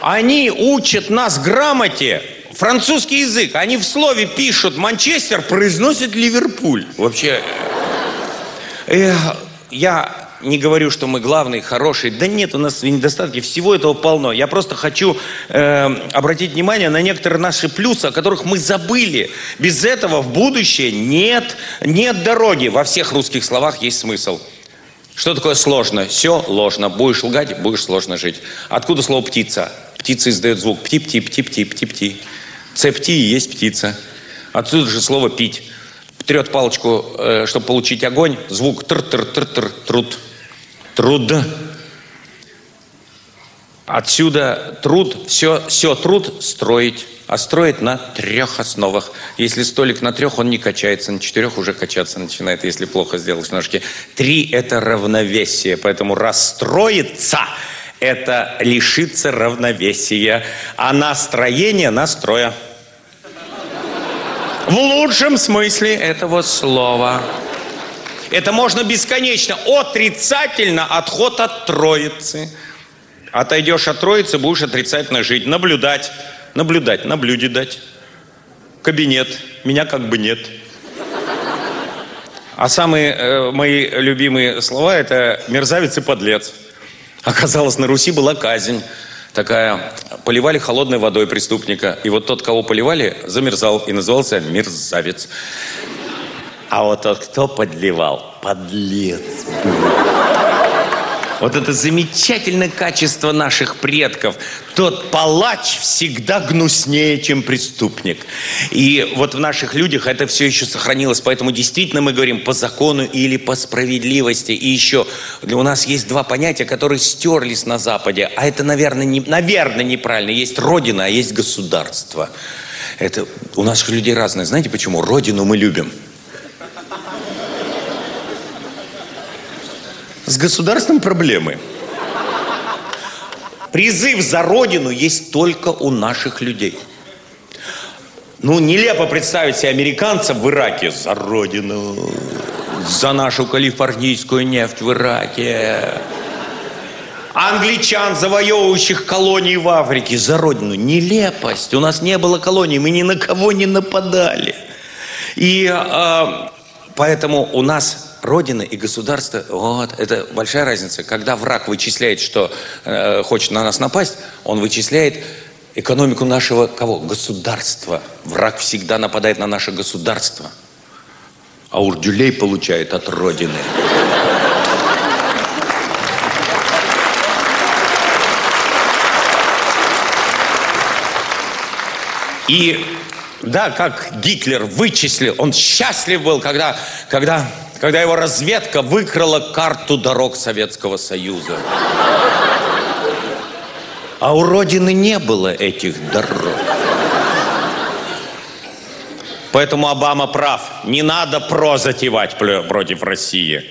Они учат нас грамоте, французский язык. Они в слове пишут Манчестер, произносят Ливерпуль. Вообще, э, я не говорю, что мы главные, хорошие. Да нет, у нас недостатки, всего этого полно. Я просто хочу э, обратить внимание на некоторые наши плюсы, о которых мы забыли. Без этого в будущее нет, нет дороги. Во всех русских словах есть смысл. Что такое сложно? Все ложно. Будешь лгать, будешь сложно жить. Откуда слово птица? Птица издает звук пти-пти, пти-пти, пти-пти. Цепти и есть птица. Отсюда же слово пить. Трет палочку, э, чтобы получить огонь, звук тр-тр-тр-тр, труд. Труд. Отсюда труд, все, все труд строить, а строить на трех основах. Если столик на трех, он не качается, на четырех уже качаться начинает, если плохо сделаешь ножки. Три – это равновесие, поэтому расстроиться – это лишиться равновесия, а настроение – настроя. В лучшем смысле этого слова. Это можно бесконечно. Отрицательно отход от троицы – Отойдешь от троицы, будешь отрицательно жить, наблюдать, наблюдать, на дать. Кабинет, меня как бы нет. А самые э, мои любимые слова это мерзавец и подлец. Оказалось, на Руси была казнь такая. Поливали холодной водой преступника. И вот тот, кого поливали, замерзал и назывался мерзавец. А вот тот, кто подливал, подлец. Вот это замечательное качество наших предков. Тот палач всегда гнуснее, чем преступник. И вот в наших людях это все еще сохранилось. Поэтому действительно мы говорим по закону или по справедливости. И еще у нас есть два понятия, которые стерлись на Западе. А это, наверное, не, наверное неправильно. Есть Родина, а есть государство. Это у наших людей разное. Знаете почему? Родину мы любим. С государством проблемы. Призыв за родину есть только у наших людей. Ну, нелепо представить себе американцев в Ираке за родину, за нашу калифорнийскую нефть в Ираке. Англичан, завоевывающих колонии в Африке, за родину. Нелепость. У нас не было колоний, мы ни на кого не нападали. И э, поэтому у нас Родина и государство, вот, это большая разница. Когда враг вычисляет, что э, хочет на нас напасть, он вычисляет экономику нашего кого? Государства. Враг всегда нападает на наше государство. А урдюлей получает от Родины. И да, как Гитлер вычислил, он счастлив был, когда, когда когда его разведка выкрала карту дорог Советского Союза. А у Родины не было этих дорог. Поэтому Обама прав. Не надо про затевать против России.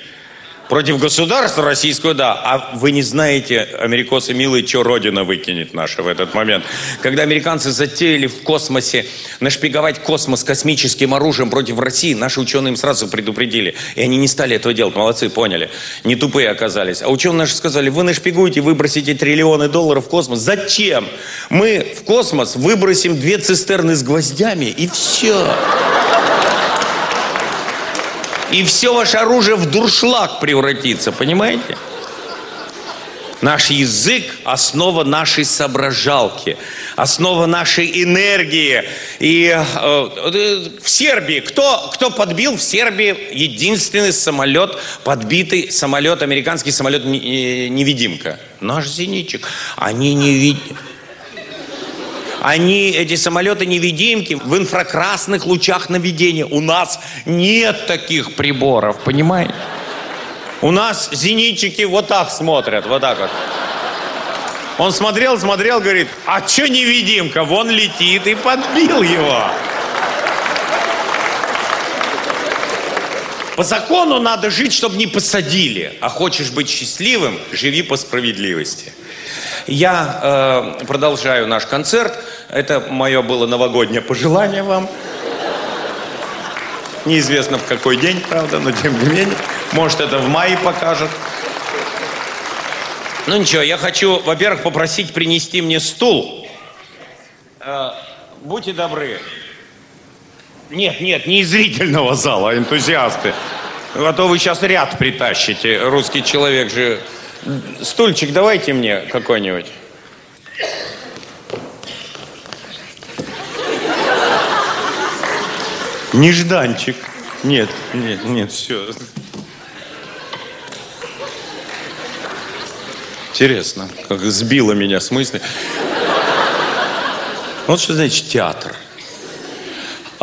Против государства российского, да. А вы не знаете, америкосы милые, что Родина выкинет наша в этот момент. Когда американцы затеяли в космосе нашпиговать космос космическим оружием против России, наши ученые им сразу предупредили. И они не стали этого делать. Молодцы, поняли. Не тупые оказались. А ученые наши сказали, вы нашпигуете, выбросите триллионы долларов в космос. Зачем? Мы в космос выбросим две цистерны с гвоздями и все. И все ваше оружие в дуршлаг превратится, понимаете? Наш язык – основа нашей соображалки, основа нашей энергии. И э, э, в Сербии, кто, кто подбил в Сербии единственный самолет, подбитый самолет, американский самолет э? Наш зенитчик. Они не видят. Они, эти самолеты-невидимки, в инфракрасных лучах наведения. У нас нет таких приборов, понимаете? У нас зенитчики вот так смотрят, вот так вот. Он смотрел, смотрел, говорит, а что невидимка? Вон летит и подбил его. По закону надо жить, чтобы не посадили. А хочешь быть счастливым, живи по справедливости. Я э, продолжаю наш концерт. Это мое было новогоднее пожелание вам. Неизвестно в какой день, правда, но тем не менее. Может, это в мае покажет. Ну ничего, я хочу, во-первых, попросить принести мне стул. Э, будьте добры. Нет, нет, не из зрительного зала, а энтузиасты. А то вы сейчас ряд притащите. Русский человек же Стульчик давайте мне какой-нибудь. Нежданчик. Нет, нет, нет, все. Интересно, как сбило меня с мысли. Вот что значит театр.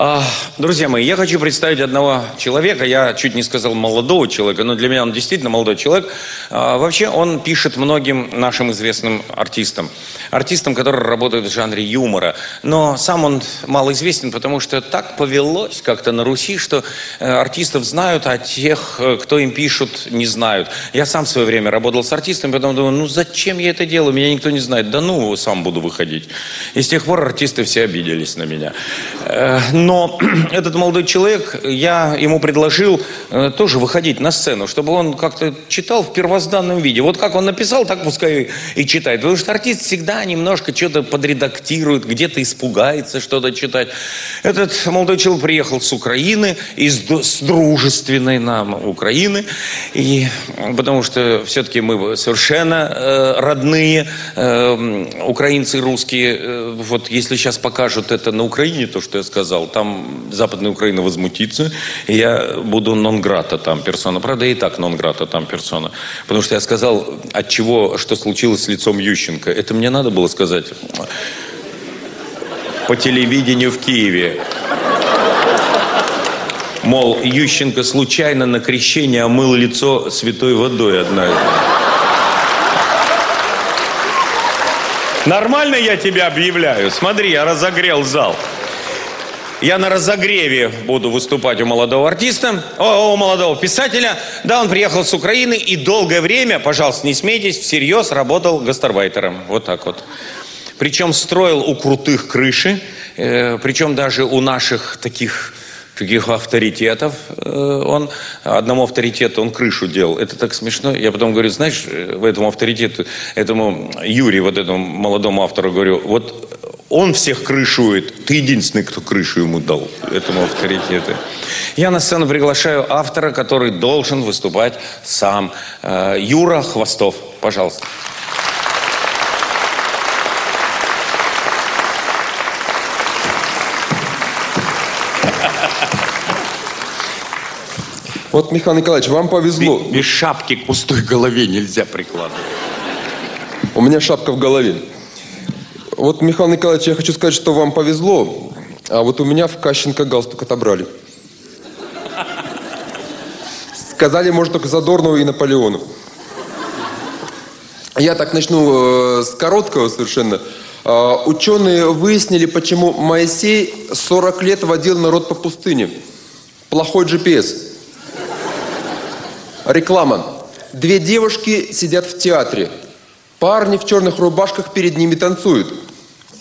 А, друзья мои, я хочу представить одного человека. Я чуть не сказал молодого человека, но для меня он действительно молодой человек. А, вообще он пишет многим нашим известным артистам. Артистам, которые работают в жанре юмора. Но сам он малоизвестен, потому что так повелось как-то на Руси, что э, артистов знают, а тех, э, кто им пишут, не знают. Я сам в свое время работал с артистами, потом думаю, ну зачем я это делаю? Меня никто не знает. Да ну, сам буду выходить. И с тех пор артисты все обиделись на меня. Но этот молодой человек, я ему предложил э, тоже выходить на сцену, чтобы он как-то читал в первозданном виде. Вот как он написал, так пускай и читает. Потому что артист всегда немножко что-то подредактирует, где-то испугается что-то читать. Этот молодой человек приехал с Украины, из с дружественной нам Украины, и, потому что все-таки мы совершенно э, родные э, украинцы и русские. Э, вот если сейчас покажут это на Украине, то, что я сказал, там Западная Украина возмутится, и я буду нон-грата там персона. Правда, и так нон-грата там персона. Потому что я сказал, от чего, что случилось с лицом Ющенко. Это мне надо было сказать по телевидению в Киеве. Мол, Ющенко случайно на крещение омыл лицо святой водой однажды. Нормально я тебя объявляю? Смотри, я разогрел зал. Я на разогреве буду выступать у молодого артиста, о, у молодого писателя. Да, он приехал с Украины и долгое время, пожалуйста, не смейтесь, всерьез работал гастарбайтером. Вот так вот. Причем строил у крутых крыши, э, причем даже у наших таких таких авторитетов. Э, он одному авторитету он крышу делал. Это так смешно. Я потом говорю, знаешь, э, в этому авторитету, этому Юрию, вот этому молодому автору, говорю, вот он всех крышует. Ты единственный, кто крышу ему дал, этому авторитету. Я на сцену приглашаю автора, который должен выступать сам. Э, Юра Хвостов, пожалуйста. Вот, Михаил Николаевич, вам повезло. Без, шапки к пустой голове нельзя прикладывать. У меня шапка в голове. Вот, Михаил Николаевич, я хочу сказать, что вам повезло, а вот у меня в Кащенко галстук отобрали. Сказали, может, только Задорнову и Наполеону. Я так начну э, с короткого совершенно. Э, ученые выяснили, почему Моисей 40 лет водил народ по пустыне. Плохой GPS. Реклама. Две девушки сидят в театре. Парни в черных рубашках перед ними танцуют.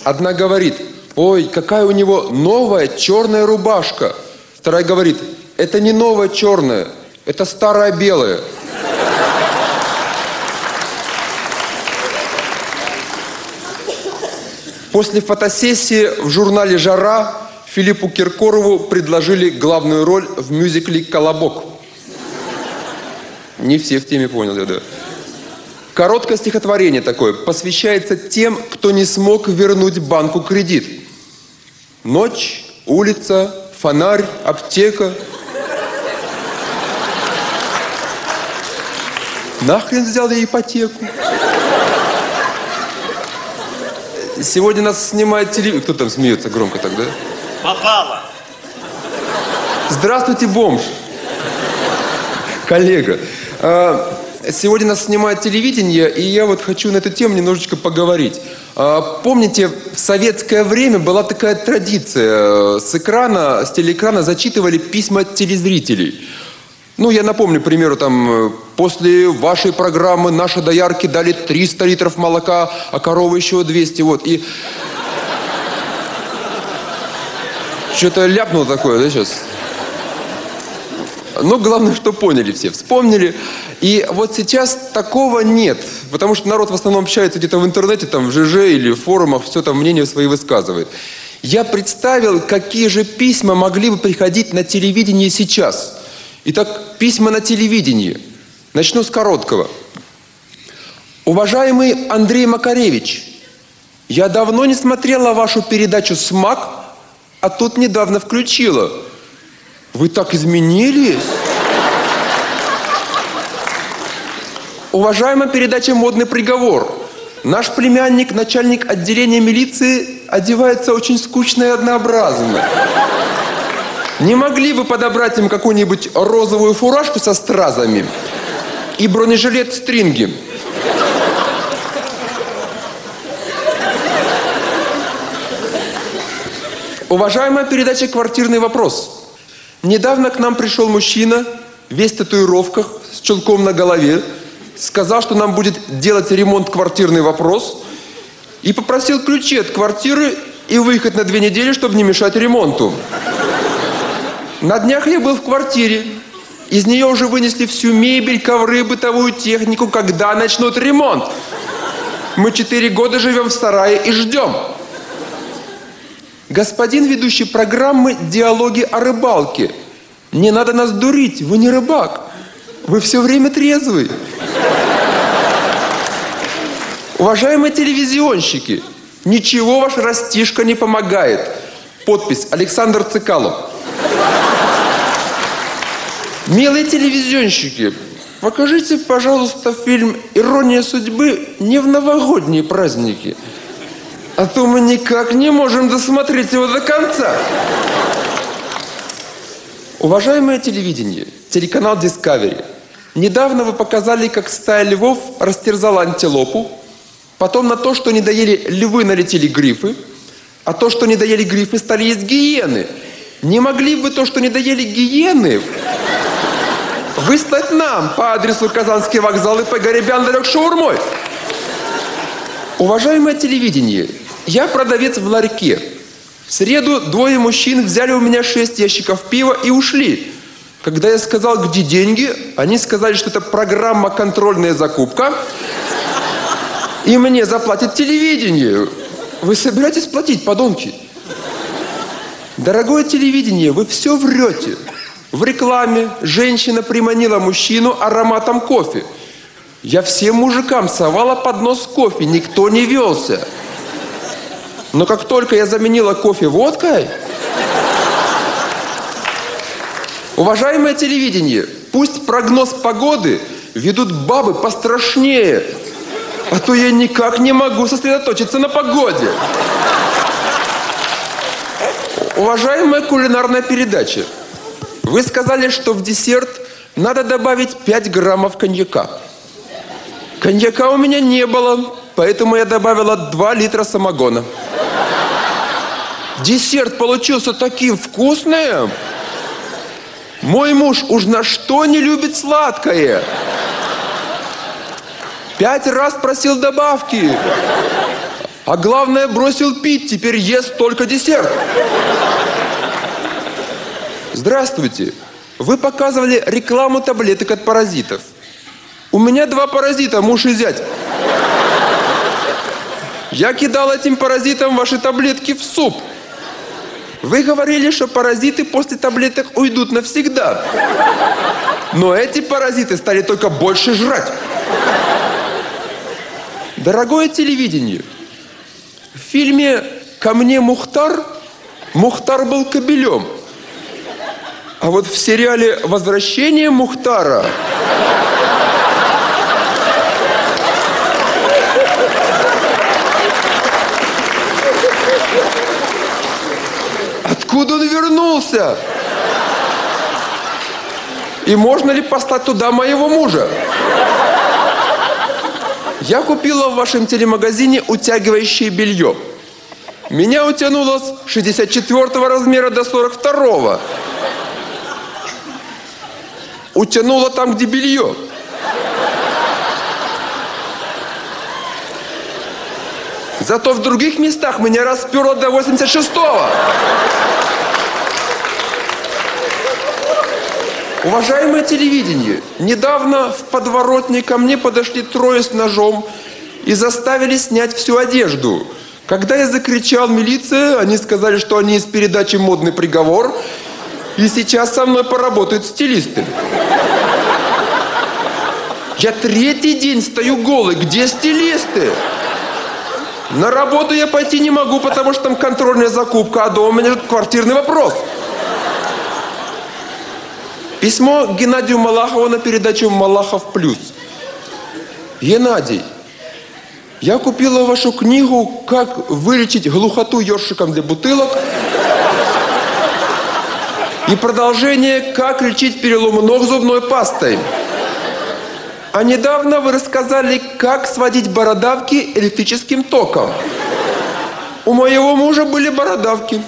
Одна говорит, ой, какая у него новая черная рубашка. Вторая говорит, это не новая черная, это старая белая. После фотосессии в журнале «Жара» Филиппу Киркорову предложили главную роль в мюзикле «Колобок». Не все в теме поняли, да. Короткое стихотворение такое посвящается тем, кто не смог вернуть банку кредит. Ночь, улица, фонарь, аптека. Нахрен взял я ипотеку? Сегодня нас снимает телевизор. Кто там смеется громко тогда? Попало. Здравствуйте, бомж. Коллега. А, Сегодня нас снимает телевидение, и я вот хочу на эту тему немножечко поговорить. А, помните, в советское время была такая традиция. С экрана, с телеэкрана зачитывали письма телезрителей. Ну, я напомню, к примеру, там, после вашей программы наши доярки дали 300 литров молока, а коровы еще 200, вот. И что-то ляпнул такое, да, сейчас? Но главное, что поняли все, вспомнили. И вот сейчас такого нет, потому что народ в основном общается где-то в интернете, там в ЖЖ или в форумах, все там мнения свои высказывает. Я представил, какие же письма могли бы приходить на телевидение сейчас. Итак, письма на телевидении. Начну с короткого. Уважаемый Андрей Макаревич, я давно не смотрела вашу передачу «Смак», а тут недавно включила – вы так изменились? Уважаемая передача «Модный приговор». Наш племянник, начальник отделения милиции, одевается очень скучно и однообразно. Не могли бы подобрать им какую-нибудь розовую фуражку со стразами и бронежилет стринги? Уважаемая передача «Квартирный вопрос». Недавно к нам пришел мужчина, весь в татуировках, с чулком на голове, сказал, что нам будет делать ремонт «Квартирный вопрос» и попросил ключи от квартиры и выехать на две недели, чтобы не мешать ремонту. На днях я был в квартире. Из нее уже вынесли всю мебель, ковры, бытовую технику. Когда начнут ремонт? Мы четыре года живем в сарае и ждем. Господин ведущий программы «Диалоги о рыбалке». Не надо нас дурить, вы не рыбак. Вы все время трезвый. Уважаемые телевизионщики, ничего ваш растишка не помогает. Подпись Александр Цикалов. Милые телевизионщики, покажите, пожалуйста, фильм «Ирония судьбы» не в новогодние праздники. А то мы никак не можем досмотреть его до конца. Уважаемое телевидение, телеканал Discovery. Недавно вы показали, как стая львов растерзала антилопу. Потом на то, что не доели львы, налетели грифы. А то, что не доели грифы, стали есть гиены. Не могли бы то, что не доели гиены, выслать нам по адресу Казанский вокзал и по Горебян далек шаурмой? Уважаемое телевидение, я продавец в ларьке. В среду двое мужчин взяли у меня шесть ящиков пива и ушли. Когда я сказал, где деньги, они сказали, что это программа «Контрольная закупка», и мне заплатят телевидение. Вы собираетесь платить, подонки? Дорогое телевидение, вы все врете. В рекламе женщина приманила мужчину ароматом кофе. Я всем мужикам совала под нос кофе, никто не велся. Но как только я заменила кофе водкой, уважаемое телевидение, пусть прогноз погоды ведут бабы пострашнее, а то я никак не могу сосредоточиться на погоде. Уважаемая кулинарная передача, вы сказали, что в десерт надо добавить 5 граммов коньяка. Коньяка у меня не было, поэтому я добавила 2 литра самогона. Десерт получился таким вкусным. Мой муж уж на что не любит сладкое. Пять раз просил добавки. А главное, бросил пить, теперь ест только десерт. Здравствуйте. Вы показывали рекламу таблеток от паразитов. У меня два паразита, муж и зять. Я кидал этим паразитам ваши таблетки в суп. Вы говорили, что паразиты после таблеток уйдут навсегда. Но эти паразиты стали только больше жрать. Дорогое телевидение, в фильме «Ко мне Мухтар» Мухтар был кобелем. А вот в сериале «Возвращение Мухтара» Откуда он вернулся? И можно ли послать туда моего мужа? Я купила в вашем телемагазине утягивающее белье. Меня утянуло с 64 размера до 42. Утянуло там, где белье. Зато в других местах меня расперло до 86-го. Уважаемое телевидение, недавно в подворотне ко мне подошли трое с ножом и заставили снять всю одежду. Когда я закричал «милиция», они сказали, что они из передачи «Модный приговор», и сейчас со мной поработают стилисты. Я третий день стою голый. Где стилисты? На работу я пойти не могу, потому что там контрольная закупка, а дома у меня квартирный вопрос. Письмо Геннадию Малахову на передачу «Малахов плюс». Геннадий, я купила вашу книгу «Как вылечить глухоту ёршиком для бутылок» и продолжение «Как лечить переломы ног зубной пастой». А недавно вы рассказали, как сводить бородавки электрическим током. У моего мужа были бородавки.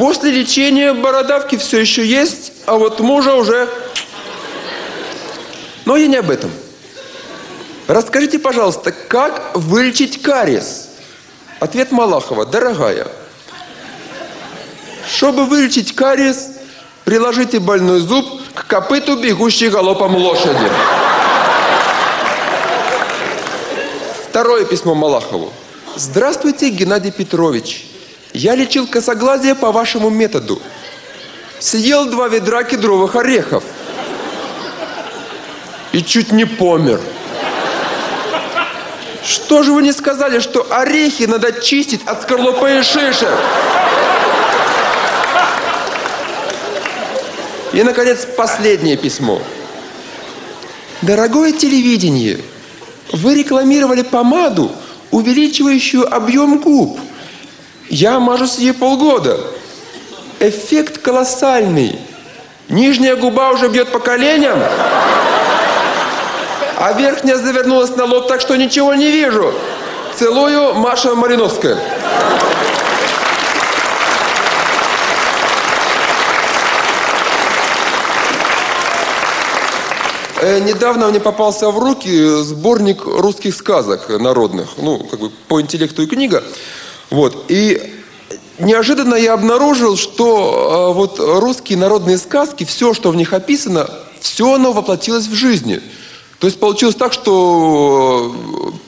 После лечения бородавки все еще есть, а вот мужа уже... Но я не об этом. Расскажите, пожалуйста, как вылечить кариес? Ответ Малахова. Дорогая, чтобы вылечить кариес, приложите больной зуб к копыту бегущей галопом лошади. Второе письмо Малахову. Здравствуйте, Геннадий Петрович. Я лечил косоглазие по вашему методу. Съел два ведра кедровых орехов. И чуть не помер. Что же вы не сказали, что орехи надо чистить от скорлупы и шишек? И, наконец, последнее письмо. Дорогое телевидение, вы рекламировали помаду, увеличивающую объем губ. Я мажусь ей полгода. Эффект колоссальный. Нижняя губа уже бьет по коленям, а верхняя завернулась на лоб так, что ничего не вижу. Целую, Маша Мариновская. Э, недавно мне попался в руки сборник русских сказок народных, ну, как бы по интеллекту и книга. Вот. И неожиданно я обнаружил, что э, вот русские народные сказки, все, что в них описано, все оно воплотилось в жизни. То есть получилось так, что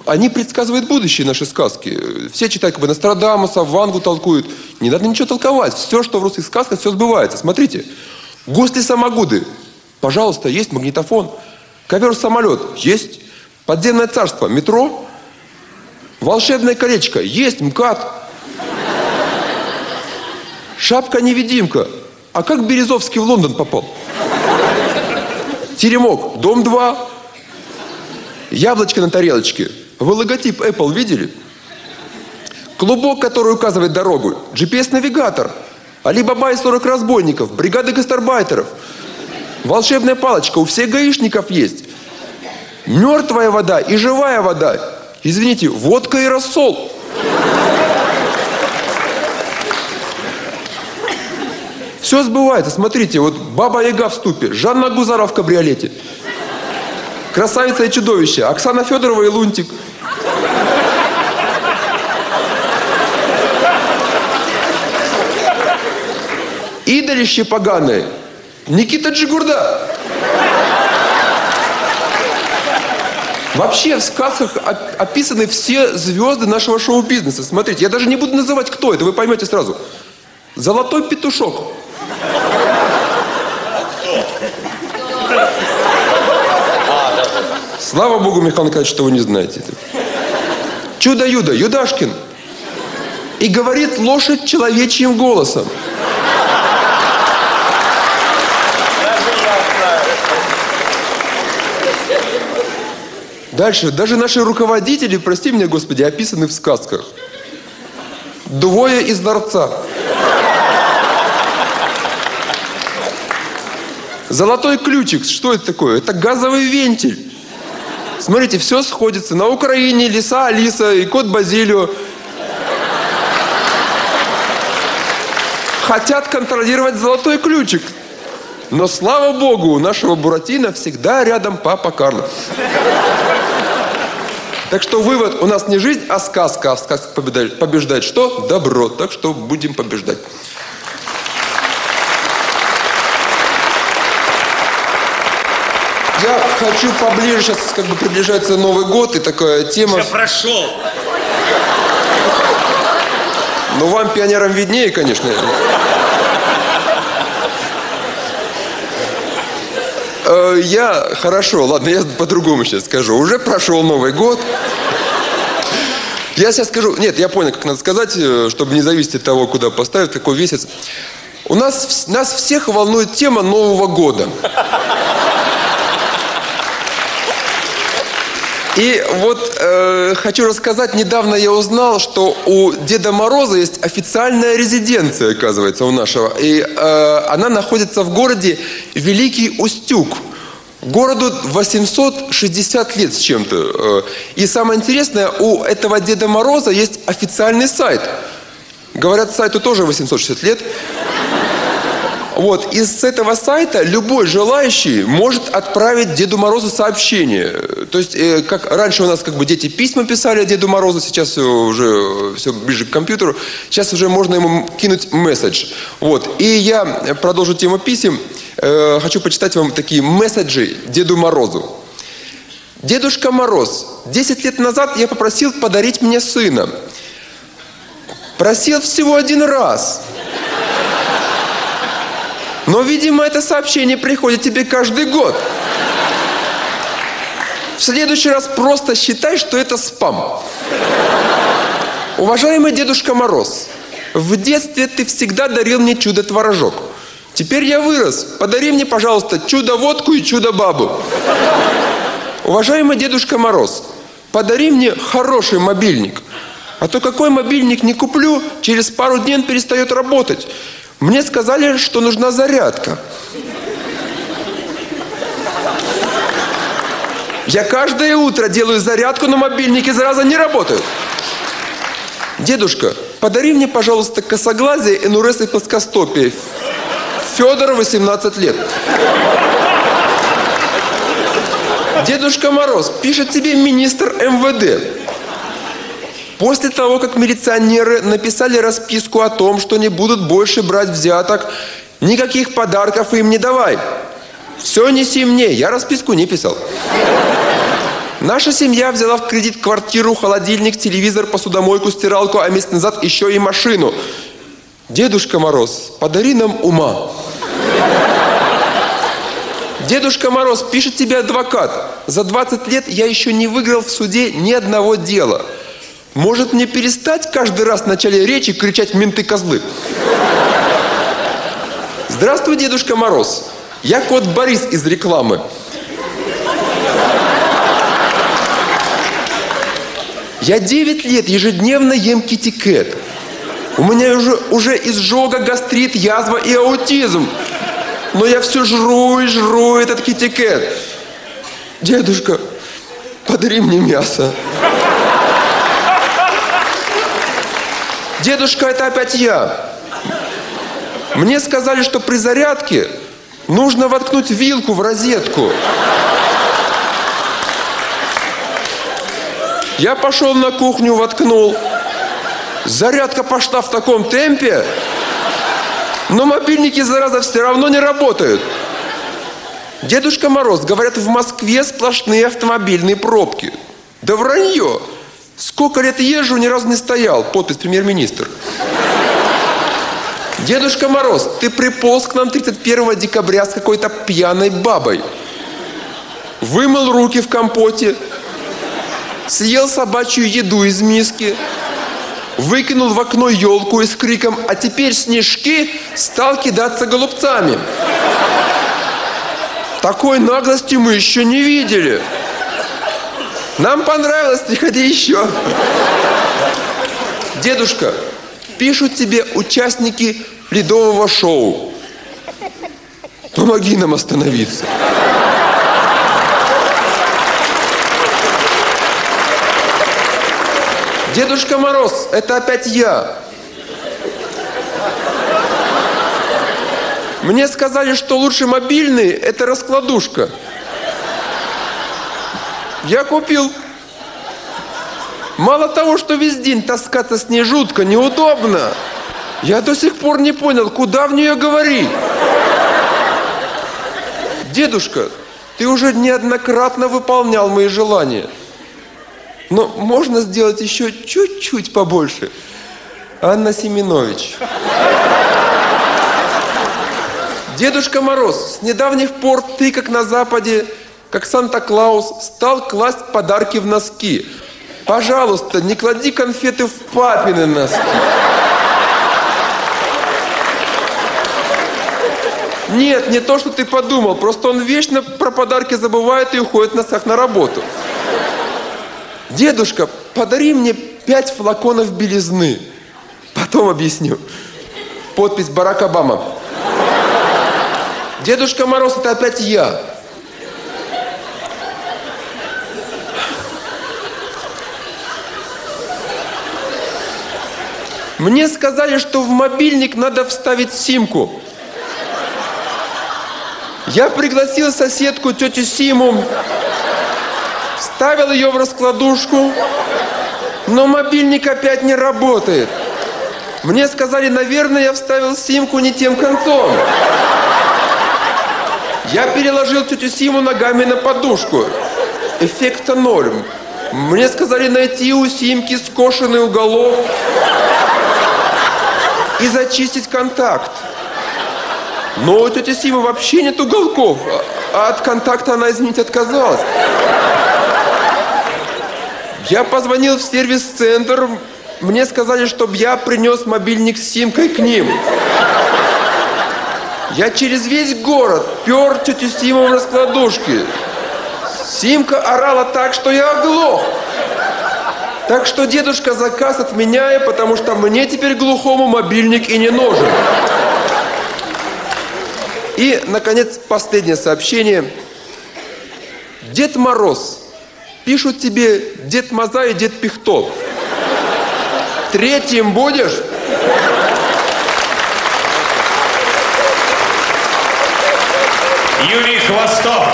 они предсказывают будущее, наши сказки. Все читают как бы Нострадамуса, Вангу толкуют. Не надо ничего толковать. Все, что в русских сказках, все сбывается. Смотрите. Гости Самогуды. Пожалуйста, есть магнитофон. Ковер-самолет. Есть. Подземное царство. Метро. Волшебное колечко. Есть. МКАД. Шапка-невидимка. А как Березовский в Лондон попал? Теремок. Дом 2. Яблочко на тарелочке. Вы логотип Apple видели? Клубок, который указывает дорогу. GPS-навигатор. Алибаба и 40 разбойников. Бригады гастарбайтеров. Волшебная палочка у всех гаишников есть. Мертвая вода и живая вода. Извините, водка и рассол. Все сбывается. Смотрите, вот Баба Яга в ступе, Жанна Гузара в кабриолете. Красавица и чудовище, Оксана Федорова и Лунтик. Идолище поганое. Никита Джигурда. Вообще в сказках описаны все звезды нашего шоу-бизнеса. Смотрите, я даже не буду называть, кто это, вы поймете сразу. Золотой петушок. Слава Богу, Михаил Николаевич, что вы не знаете. Чудо-юдо, Юдашкин. И говорит лошадь человечьим голосом. Дальше, даже наши руководители, прости меня, Господи, описаны в сказках. Двое из дворца. Золотой ключик, что это такое? Это газовый вентиль. Смотрите, все сходится. На Украине лиса Алиса и кот Базилио хотят контролировать золотой ключик. Но слава богу, у нашего Буратино всегда рядом папа Карло. Так что вывод, у нас не жизнь, а сказка. А сказка побеждает, побеждает что? Добро. Так что будем побеждать. Я хочу поближе, сейчас как бы приближается Новый год, и такая тема... Я прошел. Ну, вам, пионерам, виднее, конечно. Э, я, хорошо, ладно, я по-другому сейчас скажу. Уже прошел Новый год. Я сейчас скажу, нет, я понял, как надо сказать, э, чтобы не зависеть от того, куда поставить, какой месяц. У нас, нас всех волнует тема Нового года. И вот э, хочу рассказать, недавно я узнал, что у Деда Мороза есть официальная резиденция, оказывается, у нашего. И э, она находится в городе Великий Устюг. Городу 860 лет с чем-то. Э, И самое интересное, у этого Деда Мороза есть официальный сайт. Говорят, сайту тоже 860 лет. Вот, и с этого сайта любой желающий может отправить Деду Морозу сообщение. То есть, э, как раньше у нас как бы дети письма писали Деду Морозу, сейчас уже все ближе к компьютеру. Сейчас уже можно ему кинуть месседж. Вот, и я продолжу тему писем. Э, хочу почитать вам такие месседжи Деду Морозу. Дедушка Мороз, 10 лет назад я попросил подарить мне сына. Просил всего один раз. Но, видимо, это сообщение приходит тебе каждый год. В следующий раз просто считай, что это спам. Уважаемый Дедушка Мороз, в детстве ты всегда дарил мне чудо-творожок. Теперь я вырос. Подари мне, пожалуйста, чудо-водку и чудо-бабу. Уважаемый Дедушка Мороз, подари мне хороший мобильник. А то какой мобильник не куплю, через пару дней он перестает работать. Мне сказали, что нужна зарядка. Я каждое утро делаю зарядку, но мобильники зараза не работают. Дедушка, подари мне, пожалуйста, косоглазие, энурез и плоскостопие. Федор, 18 лет. Дедушка Мороз, пишет тебе министр МВД. После того, как милиционеры написали расписку о том, что не будут больше брать взяток, никаких подарков им не давай. Все неси мне, я расписку не писал. Наша семья взяла в кредит квартиру, холодильник, телевизор, посудомойку, стиралку, а месяц назад еще и машину. Дедушка Мороз, подари нам ума. Дедушка Мороз, пишет тебе адвокат. За 20 лет я еще не выиграл в суде ни одного дела. Может мне перестать каждый раз в начале речи кричать «менты козлы»? Здравствуй, Дедушка Мороз. Я кот Борис из рекламы. Я 9 лет ежедневно ем китикет. У меня уже, уже изжога, гастрит, язва и аутизм. Но я все жру и жру этот китикет. Дедушка, подари мне мясо. Дедушка, это опять я. Мне сказали, что при зарядке нужно воткнуть вилку в розетку. Я пошел на кухню, воткнул. Зарядка пошла в таком темпе, но мобильники, зараза, все равно не работают. Дедушка Мороз, говорят, в Москве сплошные автомобильные пробки. Да вранье. Сколько лет езжу, ни разу не стоял. Подпись премьер-министр. Дедушка Мороз, ты приполз к нам 31 декабря с какой-то пьяной бабой. Вымыл руки в компоте, съел собачью еду из миски, выкинул в окно елку и с криком «А теперь снежки!» стал кидаться голубцами. Такой наглости мы еще не видели. Нам понравилось, приходи еще. Дедушка, пишут тебе участники ледового шоу. Помоги нам остановиться. Дедушка Мороз, это опять я. Мне сказали, что лучше мобильный – это раскладушка. Я купил. Мало того, что весь день таскаться с ней жутко, неудобно. Я до сих пор не понял, куда в нее говорить. Дедушка, ты уже неоднократно выполнял мои желания. Но можно сделать еще чуть-чуть побольше. Анна Семенович. Дедушка Мороз, с недавних пор ты, как на Западе, как Санта-Клаус, стал класть подарки в носки. Пожалуйста, не клади конфеты в папины носки. Нет, не то, что ты подумал. Просто он вечно про подарки забывает и уходит на носках на работу. Дедушка, подари мне пять флаконов белизны. Потом объясню. Подпись Барак Обама. Дедушка Мороз, это опять я. Мне сказали, что в мобильник надо вставить симку. Я пригласил соседку, тетю Симу, вставил ее в раскладушку, но мобильник опять не работает. Мне сказали, наверное, я вставил симку не тем концом. Я переложил тетю Симу ногами на подушку. Эффекта ноль. Мне сказали найти у Симки скошенный уголок и зачистить контакт. Но у тети Симы вообще нет уголков, а от контакта она изменить отказалась. Я позвонил в сервис-центр, мне сказали, чтобы я принес мобильник с симкой к ним. Я через весь город пер тетю Симу в раскладушке. Симка орала так, что я оглох. Так что, дедушка, заказ отменяю, потому что мне теперь глухому мобильник и не нужен. И, наконец, последнее сообщение. Дед Мороз. Пишут тебе Дед Маза и Дед Пихто. Третьим будешь? Юрий Хвостов.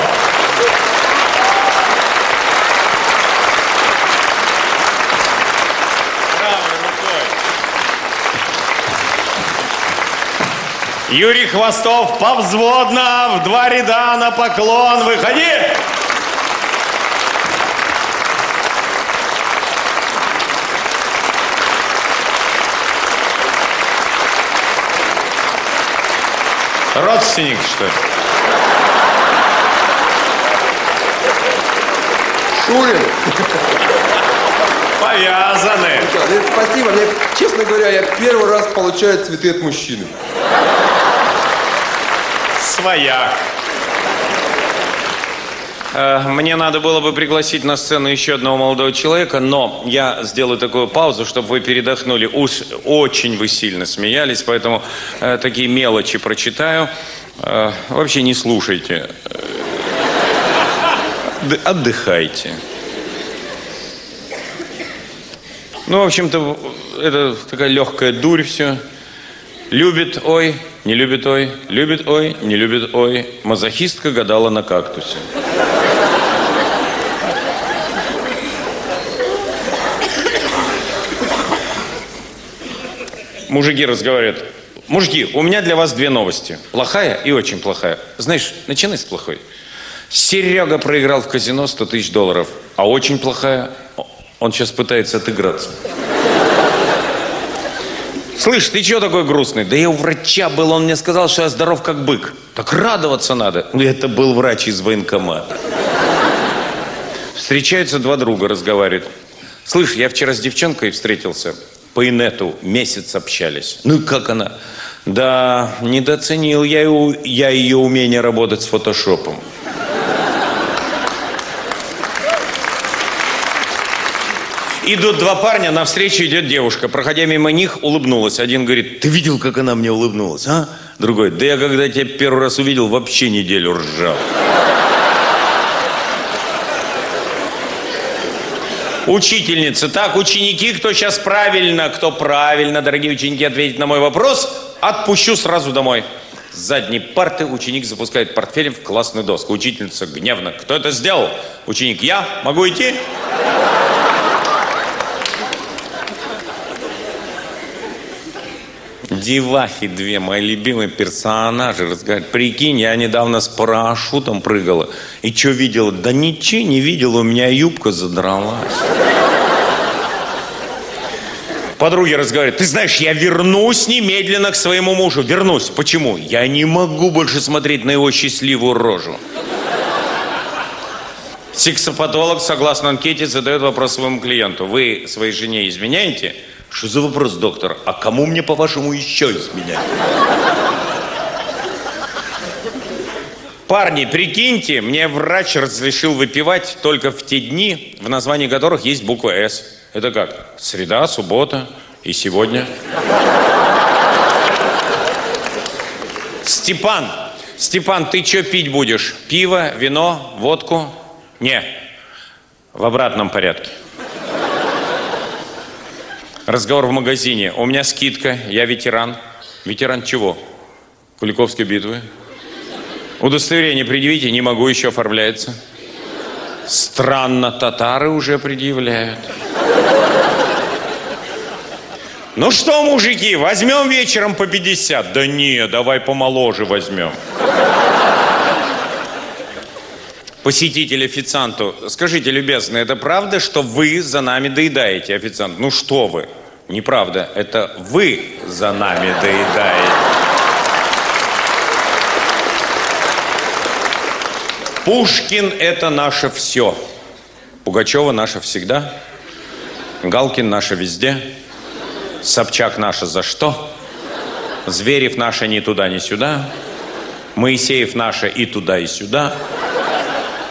Юрий Хвостов повзводно в два ряда на поклон. Выходи! Родственник, что ли? Шурин. Повязаны. Нет, Спасибо. Мне, честно говоря, я первый раз получаю цветы от мужчины. Свояк. Э, Мне надо было бы пригласить на сцену еще одного молодого человека, но я сделаю такую паузу, чтобы вы передохнули. Уж очень вы сильно смеялись, поэтому э, такие мелочи прочитаю. Э, вообще не слушайте. Отды- Отдыхайте. Ну, в общем-то, это такая легкая дурь все. Любит, ой, не любит, ой, любит, ой, не любит, ой. Мазохистка гадала на кактусе. Мужики разговаривают. Мужики, у меня для вас две новости. Плохая и очень плохая. Знаешь, начинай с плохой. Серега проиграл в казино 100 тысяч долларов. А очень плохая, он сейчас пытается отыграться. Слышь, ты чего такой грустный? Да я у врача был, он мне сказал, что я здоров как бык. Так радоваться надо. Ну, это был врач из военкомата. Встречаются два друга, разговаривают. Слышь, я вчера с девчонкой встретился. По инету месяц общались. Ну как она? Да, недооценил я, ее- я ее умение работать с фотошопом. Идут два парня, навстречу идет девушка. Проходя мимо них, улыбнулась. Один говорит, ты видел, как она мне улыбнулась, а? Другой, да я когда тебя первый раз увидел, вообще неделю ржал. Учительница. Так, ученики, кто сейчас правильно, кто правильно, дорогие ученики, ответить на мой вопрос, отпущу сразу домой. С задней парты ученик запускает портфель в классную доску. Учительница гневно. Кто это сделал? Ученик, я? Могу идти? Девахи две, мои любимые персонажи, разговаривают. Прикинь, я недавно с парашютом прыгала. И что видела? Да ничего не видела, у меня юбка задралась. Подруги разговаривают. Ты знаешь, я вернусь немедленно к своему мужу. Вернусь. Почему? Я не могу больше смотреть на его счастливую рожу. Сексопатолог, согласно анкете, задает вопрос своему клиенту. Вы своей жене изменяете? Что за вопрос, доктор? А кому мне, по-вашему, еще изменять? Парни, прикиньте, мне врач разрешил выпивать только в те дни, в названии которых есть буква «С». Это как? Среда, суббота и сегодня. Степан, Степан, ты что пить будешь? Пиво, вино, водку? Не, в обратном порядке. Разговор в магазине. У меня скидка, я ветеран. Ветеран чего? Куликовской битвы. Удостоверение предъявите, не могу, еще оформляется. Странно, татары уже предъявляют. Ну что, мужики, возьмем вечером по 50? Да не, давай помоложе возьмем. Посетитель официанту. Скажите, любезно, это правда, что вы за нами доедаете, официант? Ну что вы? Неправда, это вы за нами доедаете. Пушкин – это наше все. Пугачева наша всегда. Галкин наша везде. Собчак наша за что? Зверев наша ни туда, ни сюда. Моисеев наша и туда, и сюда.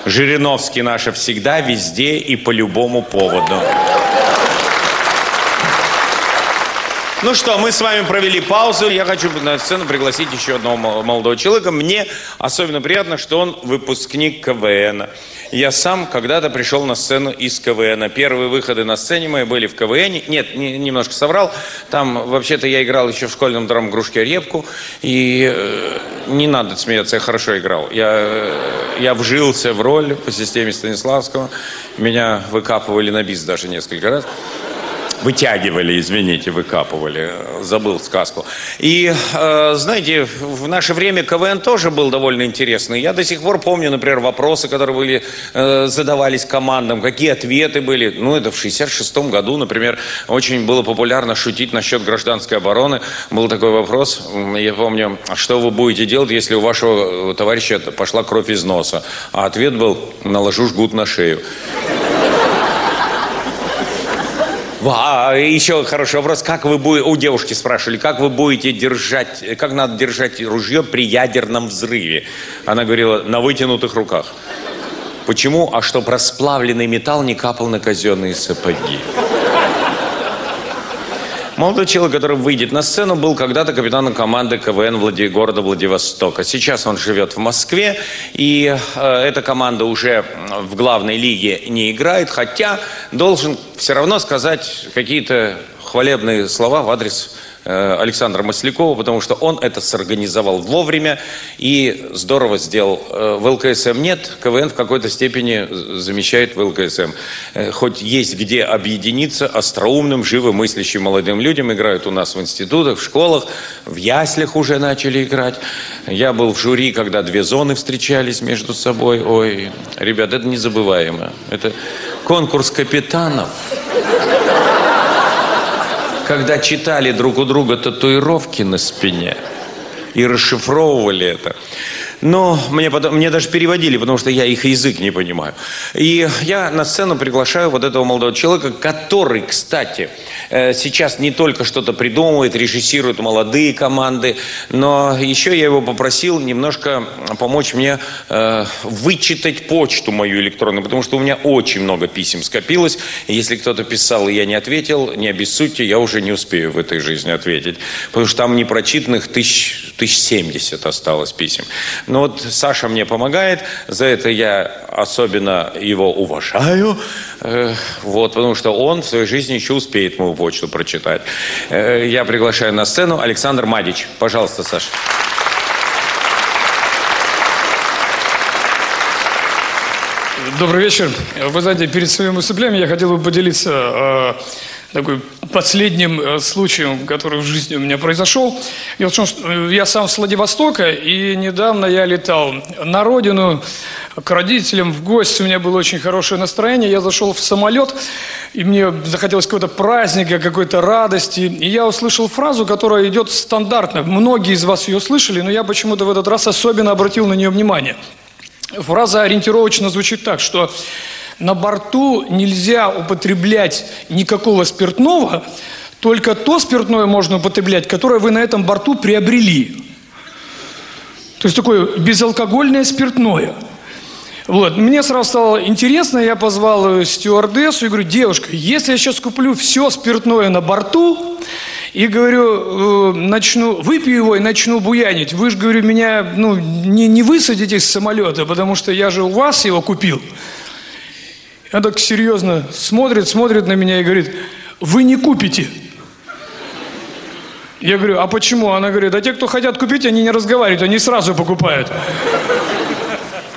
Жириновский наша всегда, везде и по любому поводу. Ну что, мы с вами провели паузу. Я хочу на сцену пригласить еще одного молодого человека. Мне особенно приятно, что он выпускник КВН. Я сам когда-то пришел на сцену из КВН. Первые выходы на сцене мои были в КВН. Нет, не, немножко соврал. Там, вообще-то, я играл еще в школьном драм-кружке «Репку». И э, не надо смеяться, я хорошо играл. Я, э, я вжился в роль по системе Станиславского. Меня выкапывали на бис даже несколько раз. Вытягивали, извините, выкапывали. Забыл сказку. И, э, знаете, в наше время КВН тоже был довольно интересный. Я до сих пор помню, например, вопросы, которые были, э, задавались командам, какие ответы были. Ну, это в 66 году, например, очень было популярно шутить насчет гражданской обороны. Был такой вопрос, я помню, «А что вы будете делать, если у вашего товарища пошла кровь из носа? А ответ был, наложу жгут на шею. А еще хороший вопрос. Как вы будете, у девушки спрашивали, как вы будете держать, как надо держать ружье при ядерном взрыве? Она говорила, на вытянутых руках. Почему? А чтоб расплавленный металл не капал на казенные сапоги. Молодой человек, который выйдет на сцену, был когда-то капитаном команды КВН Влади... города Владивостока. Сейчас он живет в Москве, и э, эта команда уже в главной лиге не играет, хотя должен все равно сказать какие-то хвалебные слова в адрес Александра Маслякова, потому что он это сорганизовал вовремя и здорово сделал. Э, в ЛКСМ нет, КВН в какой-то степени замещает в ЛКСМ. Э, хоть есть где объединиться остроумным, живомыслящим молодым людям, играют у нас в институтах, в школах, в яслях уже начали играть. Я был в жюри, когда две зоны встречались между собой. Ой, ребят, это незабываемо. Это конкурс капитанов когда читали друг у друга татуировки на спине и расшифровывали это. Но мне, потом, мне даже переводили, потому что я их язык не понимаю. И я на сцену приглашаю вот этого молодого человека, который, кстати, э, сейчас не только что-то придумывает, режиссирует молодые команды, но еще я его попросил немножко помочь мне э, вычитать почту мою электронную, потому что у меня очень много писем скопилось. Если кто-то писал, и я не ответил, не обессудьте, я уже не успею в этой жизни ответить. Потому что там непрочитанных тысяч, тысяч семьдесят осталось писем. Но вот Саша мне помогает, за это я особенно его уважаю, э, вот, потому что он в своей жизни еще успеет мою почту прочитать. Э, я приглашаю на сцену Александр Мадич. Пожалуйста, Саша. Добрый вечер. Вы знаете, перед своим выступлением я хотел бы поделиться э, такой последним э, случаем, который в жизни у меня произошел. Дело в том, что э, я сам с Владивостока, и недавно я летал на родину к родителям в гости. У меня было очень хорошее настроение. Я зашел в самолет, и мне захотелось какого-то праздника, какой-то радости. И я услышал фразу, которая идет стандартно. Многие из вас ее слышали, но я почему-то в этот раз особенно обратил на нее внимание. Фраза ориентировочно звучит так, что на борту нельзя употреблять никакого спиртного, только то спиртное можно употреблять, которое вы на этом борту приобрели. То есть такое безалкогольное спиртное. Вот. Мне сразу стало интересно, я позвал стюардессу и говорю, девушка, если я сейчас куплю все спиртное на борту, и говорю, э, начну, выпью его и начну буянить, вы же, говорю, меня ну, не, не высадите с самолета, потому что я же у вас его купил. Он так серьезно смотрит, смотрит на меня и говорит, вы не купите. Я говорю, а почему? Она говорит, а те, кто хотят купить, они не разговаривают, они сразу покупают.